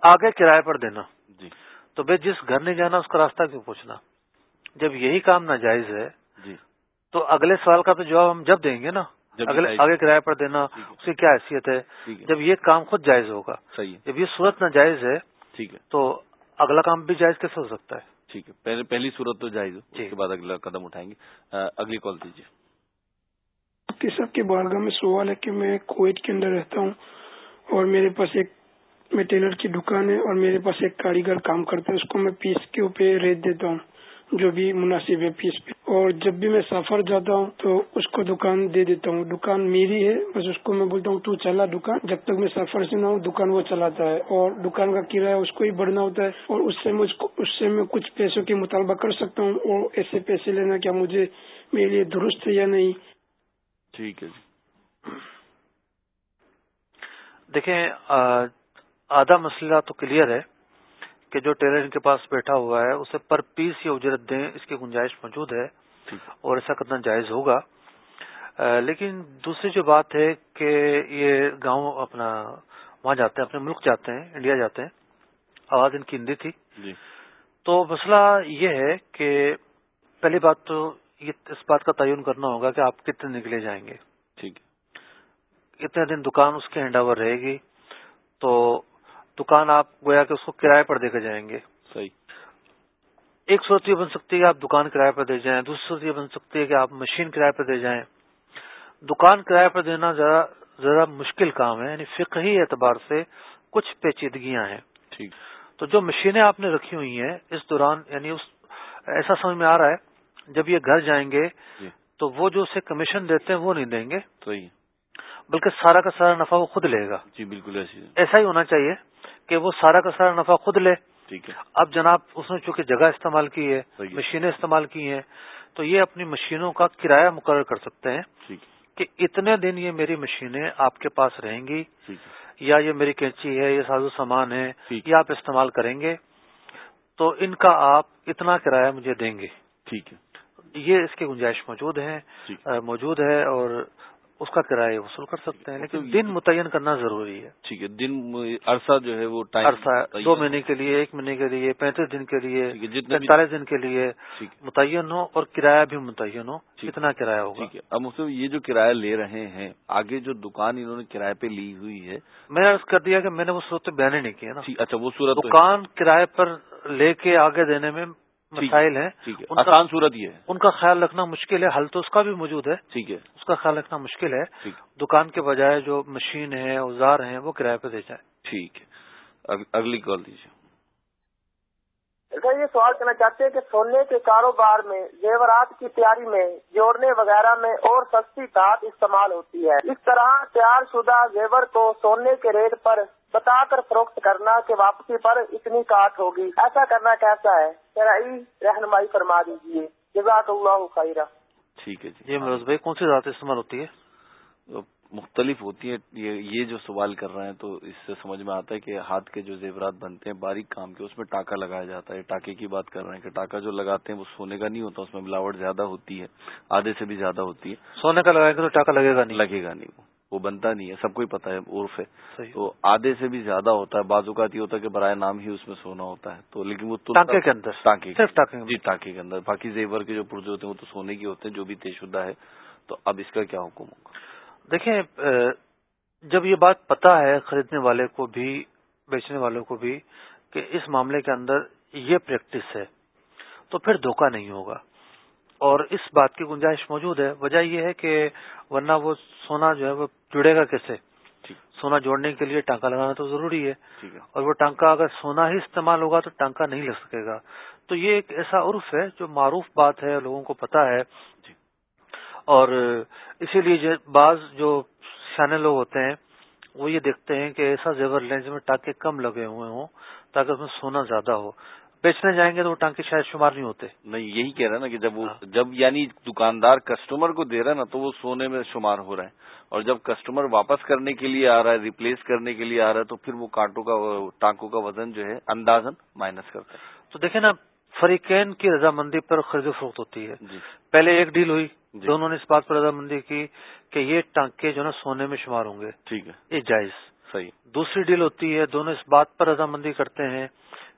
آگے کرایہ پر دینا۔ جی۔ تو بھائی جس گھر نہیں جانا اس کا راستہ کیوں پوچھنا؟ جب یہی کام ناجائز ہے جی۔ تو اگلے سوال کا تو جواب ہم جب دیں گے نا؟ آگے کرایہ پر دینا اس کی کیا حیثیت ہے؟ جب یہ کام خود جائز ہوگا صحیح جب یہ صورت ناجائز ہے ٹھیک ہے۔ تو اگلا کام بھی جائز کیسے ہو سکتا ہے؟ ٹھیک ہے۔ پہلے پہلی صورت تو جائز ہو اس کے بعد اگلا قدم اٹھائیں گے۔ اگلی کال دیجیے۔ سب کے بارگاہ میں سوال ہے کہ میں کویت کے اندر رہتا ہوں اور میرے پاس ایک میں ٹیلر کی دکان ہے اور میرے پاس ایک کاریگر کام کرتا ہے اس کو میں پیس کے اوپر ریٹ دیتا ہوں۔ جو بھی مناسب ہے پیس پہ۔ اور جب بھی میں سفر جاتا ہوں تو اس کو دکان دے دیتا ہوں۔ دکان میری ہے، بس اس کو میں بولتا ہوں، تو چلا دکان۔ جب تک میں سفر سے نہ ہوں، دکان وہ چلاتا ہے۔ اور دکان کا کرایہ اس کو ہی بڑھنا ہوتا ہے۔ اور اس سے مجھ کو، اس سے میں کچھ پیسوں کی مطالبہ کر سکتا ہوں۔ اور ایسے پیسے لینا کیا مجھے میرے لیے درست ہے یا نہیں؟ ٹھیک ہے جی۔ دیکھیں آدھا مسئلہ تو کلیئر ہے۔ کہ جو ٹیلر ان کے پاس بیٹھا ہوا ہے اسے پر پیس یا اجرت دیں اس کی گنجائش موجود ہے اور ایسا کرنا جائز ہوگا۔ لیکن دوسری جو بات ہے کہ یہ گاؤں اپنا وہاں جاتے ہیں اپنے ملک جاتے ہیں انڈیا جاتے ہیں۔ آواز ان کی ہندی تھی۔ جی۔ تو مسئلہ یہ ہے کہ پہلی بات تو اس بات کا تعین کرنا ہوگا کہ آپ کتنے نکلے جائیں گے۔ ٹھیک۔ اتنے دن دکان اس کے ہینڈ اوور رہے گی۔ تو دکان آپ گویا کہ اس کو کرایہ پر دے کے جائیں گے۔ صحیح۔ ایک صورت یہ بن سکتی ہے کہ آپ دکان کرایہ پر دے جائیں دوسری صورت یہ بن سکتی ہے کہ آپ مشین کرایہ پر دے جائیں۔ دکان کرایہ پر دینا ذرا ذرا مشکل کام ہے یعنی فقہی اعتبار سے کچھ پیچیدگیاں ہیں۔ ٹھیک۔ تو جو مشینیں آپ نے رکھی ہوئی ہیں اس دوران یعنی اس ایسا سمجھ میں آ رہا ہے جب یہ گھر جائیں گے جی۔ تو وہ جو اسے کمیشن دیتے ہیں وہ نہیں دیں گے۔ صحیح۔ بلکہ سارا کا سارا نفع وہ خود لے گا۔ جی بالکل ایسا ہی ہونا چاہیے۔ کہ وہ سارا کا سارا نفع خود لے۔ ٹھیک ہے۔ اب جناب اس نے چونکہ جگہ استعمال کی ہے مشینیں استعمال کی ہیں تو یہ اپنی مشینوں کا کرایہ مقرر کر سکتے ہیں کہ اتنے دن یہ میری مشینیں آپ کے پاس رہیں گی یا یہ میری کینچی ہے یہ سازو سامان ہے یہ آپ استعمال کریں گے تو ان کا آپ اتنا کرایہ مجھے دیں گے۔ ٹھیک ہے۔ یہ اس کی گنجائش موجود ہے ٹھیک موجود ہے اور اس کا کرایہ وصول کر سکتے ہیں لیکن دن متعین کرنا ضروری ہے۔ ٹھیک ہے دن عرصہ جو ہے وہ ٹائم عرصہ دو مہینے کے لیے ایک مہینے کے لیے پینتیس دن کے لیے پینتالیس دن کے لیے متعین ہو اور کرایہ بھی متعین ہو کتنا کرایہ ہوگا۔ ٹھیک ہے اب مجھ یہ جو کرایہ لے رہے ہیں آگے جو دکان انہوں نے کرایہ پہ لی ہوئی ہے۔ میں نے عرض کر دیا کہ میں نے وہ صورت بیان ہی نہیں کیا نا۔ اچھا وہ صورت دکان کرایہ پر لے کے آگے دینے میں مسائل ہیں۔ آسان صورت یہ ہے۔ ان کا خیال رکھنا مشکل ہے حل تو اس کا بھی موجود ہے۔ ٹھیک ہے۔ اس کا خیال رکھنا مشکل ہے۔ دکان کے بجائے جو مشین ہے اوزار ہیں وہ کرایہ پہ دے جائے ٹھیک ہے۔ اگلی کال دیجیے۔ سر یہ سوال کرنا چاہتے ہیں کہ سونے کے کاروبار میں زیورات کی تیاری میں جوڑنے وغیرہ میں اور سستی دھات استعمال ہوتی ہے۔ اس طرح تیار شدہ زیور کو سونے کے ریٹ پر بتا کر فروخت کرنا کہ واپسی پر اتنی کاٹ ہوگی۔ ایسا کرنا کیسا ہے؟ شرعی رہنمائی فرما دیجیے جزاک اللہ خیرہ۔ ٹھیک ہے جی۔ یہ مروز بھائی کون سی ذات استعمال ہوتی ہے؟ مختلف ہوتی ہیں۔ یہ جو سوال کر رہے ہیں تو اس سے سمجھ میں آتا ہے کہ ہاتھ کے جو زیورات بنتے ہیں باریک کام کے اس میں ٹاکا لگایا جاتا ہے۔ ٹاکے کی بات کر رہے ہیں کہ ٹاکا جو لگاتے ہیں وہ سونے کا نہیں ہوتا اس میں ملاوٹ زیادہ ہوتی ہے آدھے سے بھی زیادہ ہوتی ہے۔ سونے کا لگائیں گے تو ٹاکا لگے گا نہیں۔ لگے گا نہیں۔ وہ بنتا نہیں ہے سب کو ہی پتا ہے عرف ہے۔ تو آدھے سے بھی زیادہ ہوتا ہے۔ بعض اوقات یہ ہوتا ہے کہ برائے نام ہی اس میں سونا ہوتا ہے۔ تو لیکن وہ ٹانکے کے اندر۔ ٹانکے جی ٹانکے کے اندر۔ باقی زیور کے جو پرزے ہوتے ہیں وہ تو سونے کے ہوتے ہیں جو بھی طے شدہ ہے۔ تو اب اس کا کیا حکم ہوگا؟ دیکھیں جب یہ بات پتا ہے خریدنے والے کو بھی بیچنے والوں کو بھی کہ اس معاملے کے اندر یہ پریکٹس ہے تو پھر دھوکہ نہیں ہوگا۔ اور اس بات کی گنجائش موجود ہے۔ وجہ یہ ہے کہ ورنہ وہ سونا جو ہے وہ جڑے گا کیسے؟ سونا جوڑنے کے لیے ٹانکا لگانا تو ضروری ہے۔ اور وہ ٹانکا اگر سونا ہی استعمال ہوگا تو ٹانکا نہیں لگ سکے گا۔ تو یہ ایک ایسا عرف ہے جو معروف بات ہے لوگوں کو پتا ہے۔ اور اسی لیے بعض جو سیانے لوگ ہوتے ہیں وہ یہ دیکھتے ہیں کہ ایسا زیور لینس میں ٹانکے کم لگے ہوئے ہوں تاکہ اس میں سونا زیادہ ہو۔ بیچنے جائیں گے تو وہ ٹانکے شاید شمار نہیں ہوتے۔ نہیں یہی کہہ رہا نا کہ جب وہ ہاں۔ جب یعنی دکاندار کسٹمر کو دے رہا ہے نا تو وہ سونے میں شمار ہو رہا ہے۔ اور جب کسٹمر واپس کرنے کے لیے آ رہا ہے ریپلیس کرنے کے لیے آ رہا ہے تو پھر وہ کانٹوں کا ٹانکوں کا وزن جو ہے اندازن مائنس کرتا ہے۔ تو دیکھیں نا فریقین کی رضامندی پر خرید و فروخت ہوتی ہے۔ جی۔ پہلے ایک ڈیل ہوئی جی۔ دونوں نے اس بات پر رضامندی کی کہ یہ ٹانکے جو نا سونے میں شمار ہوں گے۔ ٹھیک ہے۔ یہ جائز۔ صحیح۔ دوسری ڈیل ہوتی ہے دونوں اس بات پر رضامندی کرتے ہیں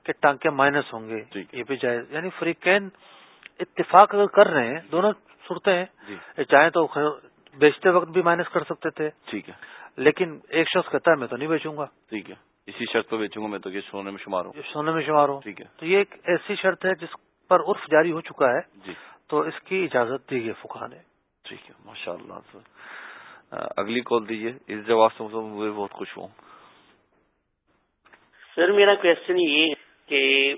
کہ ٹانکے مائنس ہوں گے یہ بھی جائز۔ یعنی فریقین اتفاق اگر کر رہے ہیں دونوں صورتیں ہیں جی چاہیں تو بیچتے وقت بھی مائنس کر سکتے تھے۔ ٹھیک ہے۔ لیکن ایک شخص کہتا ہے میں تو نہیں بیچوں گا۔ ٹھیک ہے۔ اسی شرط پہ بیچوں گا میں تو یہ سونے میں شمار ہوں۔ سونے میں شمار ہوں۔ ٹھیک ہے۔ تو یہ ایک ایسی شرط ہے جس پر عرف جاری ہو چکا ہے۔ جی۔ تو اس کی اجازت دی گئی فکا نے۔ ٹھیک ہے۔ ماشاء اللہ سر اگلی کال دیجیے اس جواب سے مجھے بہت خوش ہوں۔ سر میرا کوشچن یہ کہ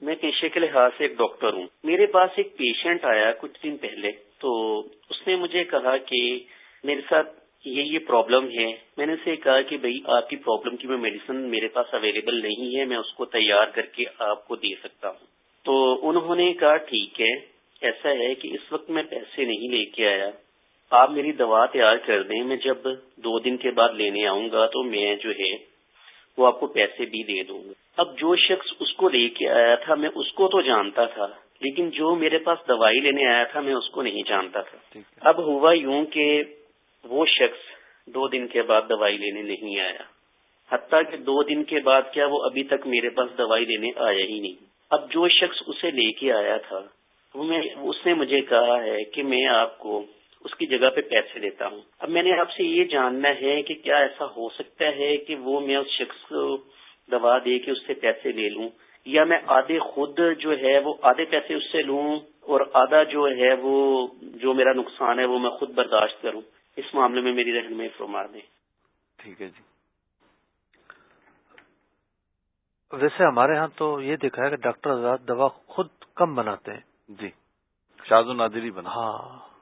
میں پیشے کے لحاظ سے ایک ڈاکٹر ہوں۔ میرے پاس ایک پیشنٹ آیا کچھ دن پہلے، تو اس نے مجھے کہا کہ میرے ساتھ یہ یہ پرابلم ہے۔ میں نے اسے کہا کہ بھائی، آپ کی پرابلم کی میں میڈیسن میرے پاس اویلیبل نہیں ہے، میں اس کو تیار کر کے آپ کو دے سکتا ہوں۔ تو انہوں نے کہا، ٹھیک ہے، ایسا ہے کہ اس وقت میں پیسے نہیں لے کے آیا۔ آپ میری دوا تیار کر دیں، میں جب دو دن کے بعد لینے آؤں گا تو میں جو ہے وہ آپ کو پیسے بھی دے دوں گا۔ اب جو شخص اس کو لے کے آیا تھا میں اس کو تو جانتا تھا لیکن جو میرے پاس دوائی لینے آیا تھا میں اس کو نہیں جانتا تھا۔ اب ہوا یوں کہ وہ شخص دو دن کے بعد دوائی لینے نہیں آیا۔ حتیٰ کہ دو دن کے بعد کیا وہ ابھی تک میرے پاس دوائی لینے آیا ہی نہیں۔ اب جو شخص اسے لے کے آیا تھا اس نے مجھے کہا ہے کہ میں آپ کو اس کی جگہ پہ پیسے دیتا ہوں۔ اب میں نے آپ سے یہ جاننا ہے کہ کیا ایسا ہو سکتا ہے کہ وہ میں اس شخص کو دوا دے کے اس سے پیسے لے لوں یا میں آدھے خود جو ہے وہ آدھے پیسے اس سے لوں اور آدھا جو ہے وہ جو میرا نقصان ہے وہ میں خود برداشت کروں۔ اس معاملے میں میری رہنمائی فرما دیں۔ ٹھیک ہے جی۔ ویسے ہمارے ہاں تو یہ دیکھا ہے کہ ڈاکٹر آزاد دوا خود کم بناتے ہیں۔ جی شاز و نادری بنا۔ ہاں۔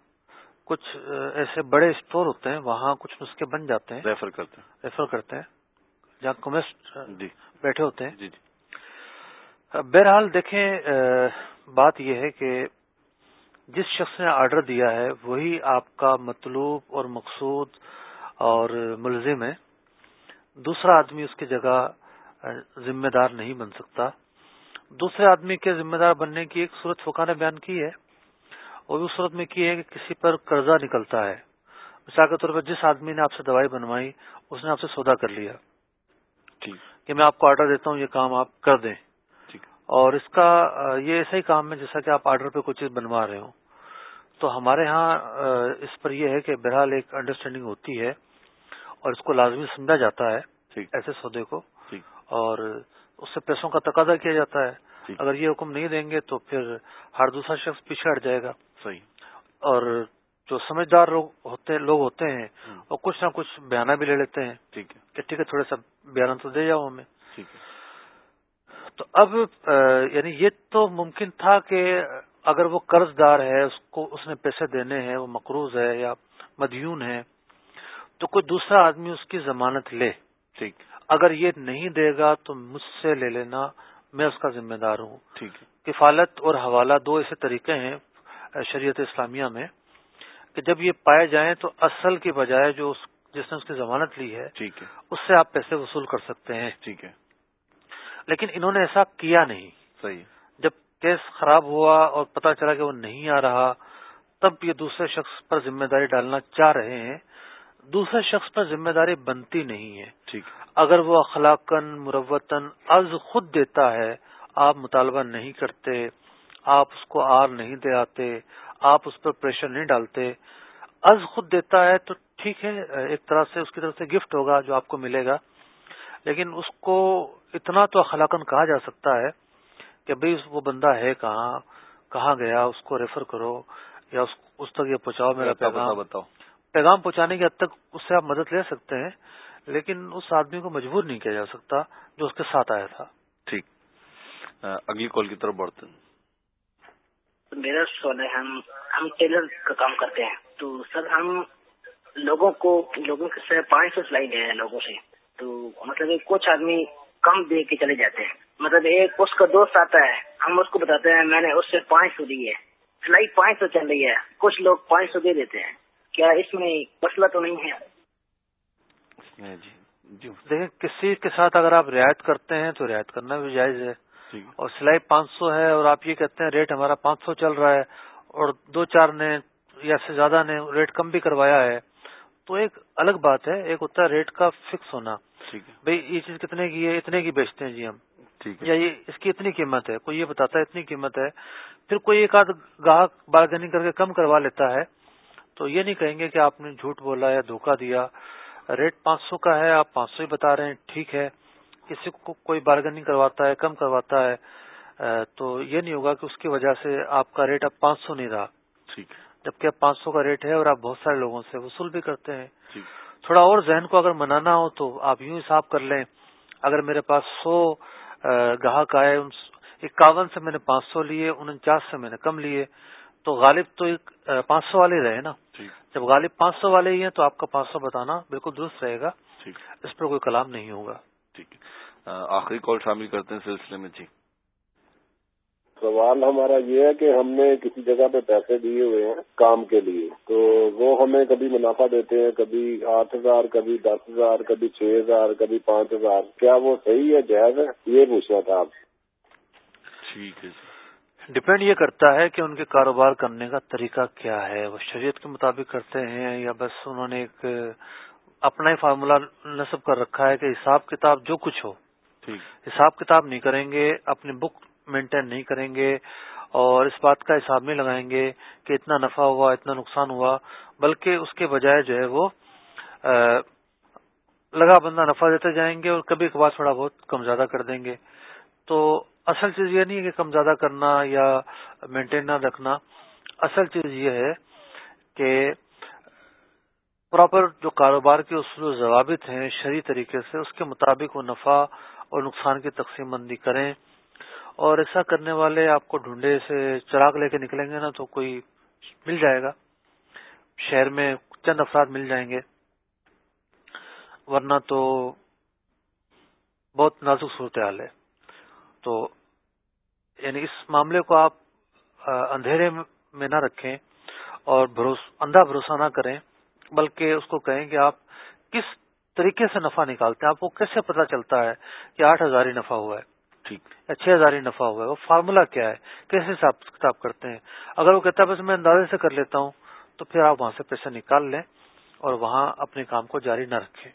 کچھ ایسے بڑے اسٹور ہوتے ہیں وہاں کچھ نسخے بن جاتے ہیں ریفر کرتے ہیں۔ ریفر کرتے ہیں جہاں کمیسٹ جی۔ بیٹھے ہوتے ہیں۔ جی جی۔ بہرحال دیکھیں بات یہ ہے کہ جس شخص نے آرڈر دیا ہے وہی آپ کا مطلوب اور مقصود اور ملزم ہے۔ دوسرا آدمی اس کی جگہ ذمہ دار نہیں بن سکتا۔ دوسرے آدمی کے ذمہ دار بننے کی ایک صورت فکا نے بیان کی ہے۔ اور اس صورت میں کی ہے کہ کسی پر قرضہ نکلتا ہے۔ مثال کے طور پر جس آدمی نے آپ سے دوائی بنوائی اس نے آپ سے سودا کر لیا۔ کہ میں آپ کو آرڈر دیتا ہوں یہ کام آپ کر دیں۔ اور اس کا یہ ایسا ہی کام ہے جیسا کہ آپ آرڈر پہ کوئی چیز بنوا رہے ہوں۔ تو ہمارے ہاں اس پر یہ ہے کہ بہرحال ایک انڈرسٹینڈنگ ہوتی ہے اور اس کو لازمی سمجھا جاتا ہے ایسے سودے کو۔ اور اس سے پیسوں کا تقاضا کیا جاتا ہے۔ اگر یہ حکم نہیں دیں گے تو پھر ہر دوسرا شخص پیچھے ہٹ جائے گا۔ صحیح۔ اور جو سمجھدار لوگ ہوتے لوگ ہوتے ہیں وہ کچھ نہ کچھ بیانہ بھی لے لیتے ہیں ٹھیک ہے۔ کہ ٹھیک ہے تھوڑا سا بیان تو دے جاؤ ہمیں۔ ٹھیک ہے۔ تو اب یعنی یہ تو ممکن تھا کہ اگر وہ قرض دار ہے اس کو اس نے پیسے دینے ہیں وہ مقروض ہے یا مدیون ہے تو کوئی دوسرا آدمی اس کی ضمانت لے۔ ٹھیک۔ اگر یہ نہیں دے گا تو مجھ سے لے لینا میں اس کا ذمہ دار ہوں۔ ٹھیک ہے۔ کفالت اور حوالہ دو ایسے طریقے ہیں شریعت اسلامیہ میں کہ جب یہ پائے جائیں تو اصل کے بجائے جو جس نے اس کی ضمانت لی ہے ٹھیک ہے۔ اس سے آپ پیسے وصول کر سکتے ہیں۔ ٹھیک ہے۔ لیکن انہوں نے ایسا کیا نہیں۔ صحیح۔ جب کیس خراب ہوا اور پتا چلا کہ وہ نہیں آ رہا تب یہ دوسرے شخص پر ذمہ داری ڈالنا چاہ رہے ہیں۔ دوسرے شخص پر ذمہ داری بنتی نہیں ہے۔ ٹھیک۔ اگر وہ اخلاقن مروتن از خود دیتا ہے آپ مطالبہ نہیں کرتے۔ آپ اس کو آر نہیں دے آتے آپ اس پر پریشر نہیں ڈالتے۔ از خود دیتا ہے تو ٹھیک ہے ایک طرح سے اس کی طرف سے گفٹ ہوگا جو آپ کو ملے گا۔ لیکن اس کو اتنا تو اخلاقن کہا جا سکتا ہے کہ بھئی وہ بندہ ہے کہاں کہاں گیا اس کو ریفر کرو یا اس تک یہ پہنچاؤ میرا پیغام۔ بتاؤ۔ پیغام پہنچانے کے حد تک اس سے آپ مدد لے سکتے ہیں لیکن اس آدمی کو مجبور نہیں کیا جا سکتا جو اس کے ساتھ آیا تھا۔ ٹھیک۔ اگلی کال کی طرف بڑھتے ہیں۔ میرا سوال ہے ہم ہم ٹیلر کا کام کرتے ہیں۔ تو سر، ہم لوگوں کو، لوگوں سے پانچ سو سلائی دے رہے ہیں لوگوں سے۔ تو مطلب کچھ آدمی کم دے کے چلے جاتے ہیں۔ مطلب ایک اس کا دوست آتا ہے، ہم اس کو بتاتے ہیں، میں نے اس سے پانچ سو دی ہے۔ سلائی پانچ سو چل رہی ہے۔ کچھ لوگ پانچ سو دے دیتے ہیں۔ کیا اس میں مسئلہ تو نہیں ہے؟ جی جی۔ دیکھیں، کسی کے ساتھ اگر آپ رعایت کرتے ہیں تو رعایت کرنا بھی جائز ہے۔ اور سلائی پانچ سو ہے اور آپ یہ کہتے ہیں ریٹ ہمارا پانچ سو چل رہا ہے اور دو چار نے یا سے زیادہ نے ریٹ کم بھی کروایا ہے۔ تو ایک الگ بات ہے ایک ہوتا ہے ریٹ کا فکس ہونا۔ بھائی یہ چیز کتنے کی ہے؟ اتنے کی بیچتے ہیں جی ہم۔ یا یہ اس کی اتنی قیمت ہے کوئی یہ بتاتا ہے اتنی قیمت ہے۔ پھر کوئی ایک آدھ گاہک بارگننگ کر کے کم کروا لیتا ہے۔ تو یہ نہیں کہیں گے کہ آپ نے جھوٹ بولا یا دھوکہ دیا۔ ریٹ پانچ سو کا ہے آپ پانچ سو ہی بتا رہے ہیں ٹھیک ہے۔ کسی کو کوئی بارگننگ کرواتا ہے کم کرواتا ہے تو یہ نہیں ہوگا کہ اس کی وجہ سے آپ کا ریٹ اب پانچ سو نہیں رہا۔ جبکہ اب پانچ سو کا ریٹ ہے اور آپ بہت سارے لوگوں سے وصول بھی کرتے ہیں۔ تھوڑا اور ذہن کو اگر منانا ہو تو آپ یوں حساب کر لیں اگر میرے پاس سو گاہک آئے اکاون سے میں نے پانچ سو لیے انچاس سے میں نے کم لیے تو غالب تو پانچ سو والے رہے نا۔ جب غالب پانچ سو والے ہی ہیں تو آپ کا پانچ سو بتانا بالکل درست رہے گا۔ اس پر کوئی کلام نہیں ہوگا۔ ٹھیک ہے۔ آخری کال شامل کرتے ہیں سلسلے میں جی۔ سوال ہمارا یہ ہے کہ ہم نے کسی جگہ پہ پیسے دیے ہوئے ہیں کام کے لیے تو وہ ہمیں کبھی منافع دیتے ہیں کبھی آٹھ ہزار کبھی دس ہزار کبھی چھ ہزار کبھی پانچ ہزار۔ کیا وہ صحیح ہے جائز ہے؟ یہ پوچھنا تھا آپ۔ ٹھیک ہے ڈپینڈ یہ کرتا ہے کہ ان کے کاروبار کرنے کا طریقہ کیا ہے۔ وہ شریعت کے مطابق کرتے ہیں یا بس انہوں نے ایک اپنا ہی فارمولا نصب کر رکھا ہے کہ حساب کتاب جو کچھ ہو۔ حساب کتاب نہیں کریں گے اپنی بک مینٹین نہیں کریں گے اور اس بات کا حساب نہیں لگائیں گے کہ اتنا نفع ہوا اتنا نقصان ہوا بلکہ اس کے بجائے جو ہے وہ لگا بندہ نفع دیتے جائیں گے اور کبھی کبھار تھوڑا بہت کم زیادہ کر دیں گے۔ تو اصل چیز یہ نہیں ہے کہ کم زیادہ کرنا یا مینٹین نہ رکھنا۔ اصل چیز یہ ہے کہ پراپر جو کاروبار کے اصول و ضوابط ہیں، شرعی طریقے سے اس کے مطابق وہ نفع اور نقصان کی تقسیم بندی کریں۔ اور ایسا کرنے والے آپ کو ڈھونڈے سے چراغ لے کے نکلیں گے نا تو کوئی مل جائے گا۔ شہر میں چند افراد مل جائیں گے۔ ورنہ تو بہت نازک صورتحال ہے۔ تو یعنی اس معاملے کو آپ اندھیرے میں نہ رکھیں اور اندھا بھروسہ نہ کریں۔ بلکہ اس کو کہیں کہ آپ کس طریقے سے نفع نکالتے ہیں آپ کو کیسے پتا چلتا ہے کہ آٹھ ہزار ہی نفع ہوا ہے؟ ٹھیک۔ یا چھ ہزار ہی نفع ہوا ہے؟ وہ فارمولا کیا ہے؟ کیسے حساب کتاب کرتے ہیں؟ اگر وہ کہتا ہے بس میں اندازے سے کر لیتا ہوں تو پھر آپ وہاں سے پیسے نکال لیں اور وہاں اپنے کام کو جاری نہ رکھیں۔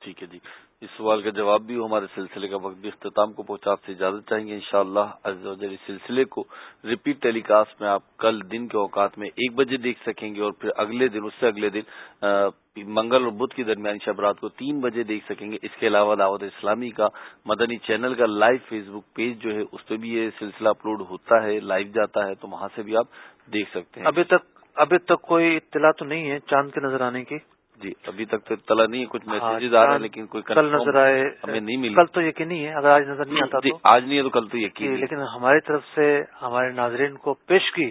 ٹھیک ہے جی۔ اس سوال کا جواب بھی ہمارے سلسلے کا وقت بھی اختتام کو پہنچا، آپ سے اجازت چاہیں گے ان شاء اللہ اس سلسلے کو ریپیٹ ٹیلی کاسٹ میں آپ کل دن کے اوقات میں ایک بجے دیکھ سکیں گے اور پھر اگلے دن، اس سے اگلے دن منگل اور بدھ کی درمیان شب رات کو تین بجے دیکھ سکیں گے۔ اس کے علاوہ دعوت اسلامی کا مدنی چینل کا لائیو فیس بک پیج جو ہے، اس پہ بھی یہ سلسلہ اپلوڈ ہوتا ہے لائیو جاتا ہے، تو وہاں سے بھی آپ دیکھ سکتے ہیں۔ ابھی تک ابھی تک کوئی اطلاع تو نہیں ہے چاند کے نظر آنے کی؟ جی ابھی تک تو اطلاع نہیں ہے کچھ میسجز آ رہے ہیں لیکن کوئی کل نظر آئے ہمیں نہیں ملی۔ کل تو یقینی ہے اگر آج نظر نہیں آتا جی آج نہیں ہے تو کل تو یقین لیکن ہماری طرف سے ہمارے ناظرین کو پیش کی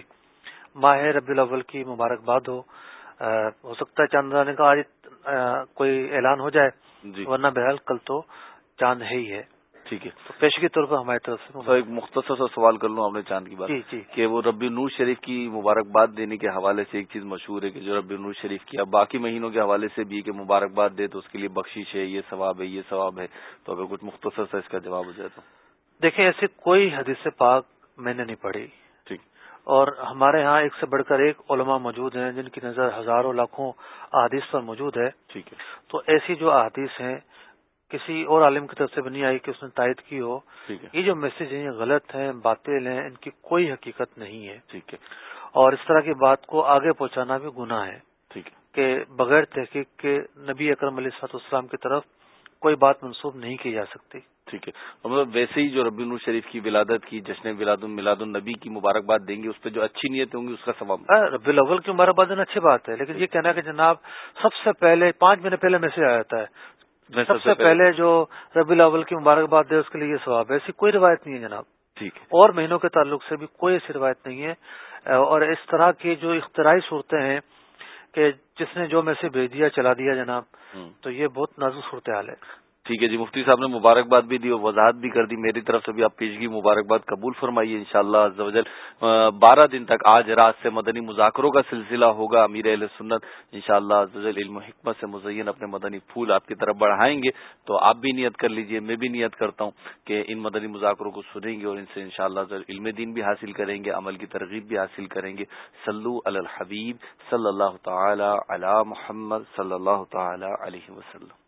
ماہ ربی الاول کی مبارکباد ہو۔ ہو سکتا ہے چاند آنے کا آج کوئی اعلان ہو جائے جی۔ ورنہ بہرحال کل تو چاند ہے ہی ہے۔ ٹھیک ہے۔ پیش کے طور پر ہماری طرف سے ایک مختصر سا سوال کر لوں آپ نے چاند کی بات۔ جی جی۔ کہ وہ ربی نور شریف کی مبارکباد دینے کے حوالے سے ایک چیز مشہور ہے کہ جو ربی نور شریف کی اب باقی مہینوں کے حوالے سے بھی کہ مبارکباد دے تو اس کے لیے بخشش ہے یہ ثواب ہے یہ ثواب ہے۔ تو اگر کچھ مختصر سا اس کا جواب ہو جائے تو۔ دیکھیں ایسے کوئی حدیث پاک میں نے نہیں پڑھی۔ ٹھیک۔ اور ہمارے ہاں ایک سے بڑھ کر ایک علماء موجود ہیں جن کی نظر ہزاروں لاکھوں احادیث پر موجود ہے۔ ٹھیک ہے۔ تو ایسی جو احادیث ہیں کسی اور عالم کی طرف سے بنی آئی کہ اس نے تائید کی ہو۔ یہ جو میسج ہیں یہ غلط ہیں باطل ہیں ان کی کوئی حقیقت نہیں ہے۔ ٹھیک ہے۔ اور اس طرح کی بات کو آگے پہنچانا بھی گناہ ہے۔ ٹھیک ہے۔ کہ بغیر تحقیق کے نبی اکرم علیہ صاحب السلام کی طرف کوئی بات منسوخ نہیں کی جا سکتی۔ ٹھیک ہے۔ مطلب ویسے ہی جو ربی النور شریف کی ولادت کی جشن ولاد میلاد النبی کی مبارکباد دیں گے اس پہ جو اچھی نیت ہوں گی اس کا ثواب۔ ربی الاول کی مبارکباد دینا اچھی بات ہے لیکن یہ کہنا کہ جناب سب سے پہلے پانچ مہینے پہلے میسج آ جاتا ہے سب سے پہلے جو ربی الاول کی مبارکباد دے اس کے لیے یہ ثواب ہے۔ ایسی کوئی روایت نہیں ہے جناب۔ ٹھیک ہے۔ اور مہینوں کے تعلق سے بھی کوئی ایسی روایت نہیں ہے۔ اور اس طرح کی جو اختراعی صورتیں ہیں کہ جس نے جو میسج بھیج دیا چلا دیا جناب تو یہ بہت نازک صورتحال ہے۔ ٹھیک ہے جی مفتی صاحب نے مبارکباد بھی دی اور وضاحت بھی کر دی۔ میری طرف سے بھی آپ پیشگی مبارکباد قبول فرمائیے، انشاءاللہ شاء اللہ بارہ دن تک آج رات سے مدنی مذاکروں کا سلسلہ ہوگا۔ امیر علیہ سنت ان شاء اللہ علم و حکمت سے مزین اپنے مدنی پھول آپ کی طرف بڑھائیں گے۔ تو آپ بھی نیت کر لیجیے، میں بھی نیت کرتا ہوں کہ ان مدنی مذاکروں کو سنیں گے اور ان سے ان شاء اللہ علم دین بھی حاصل کریں گے، عمل کی ترغیب بھی حاصل کریں گے۔ سلو الحبیب صلی اللہ تعالی علی محمد صلی اللہ تعالی علیہ وسلم۔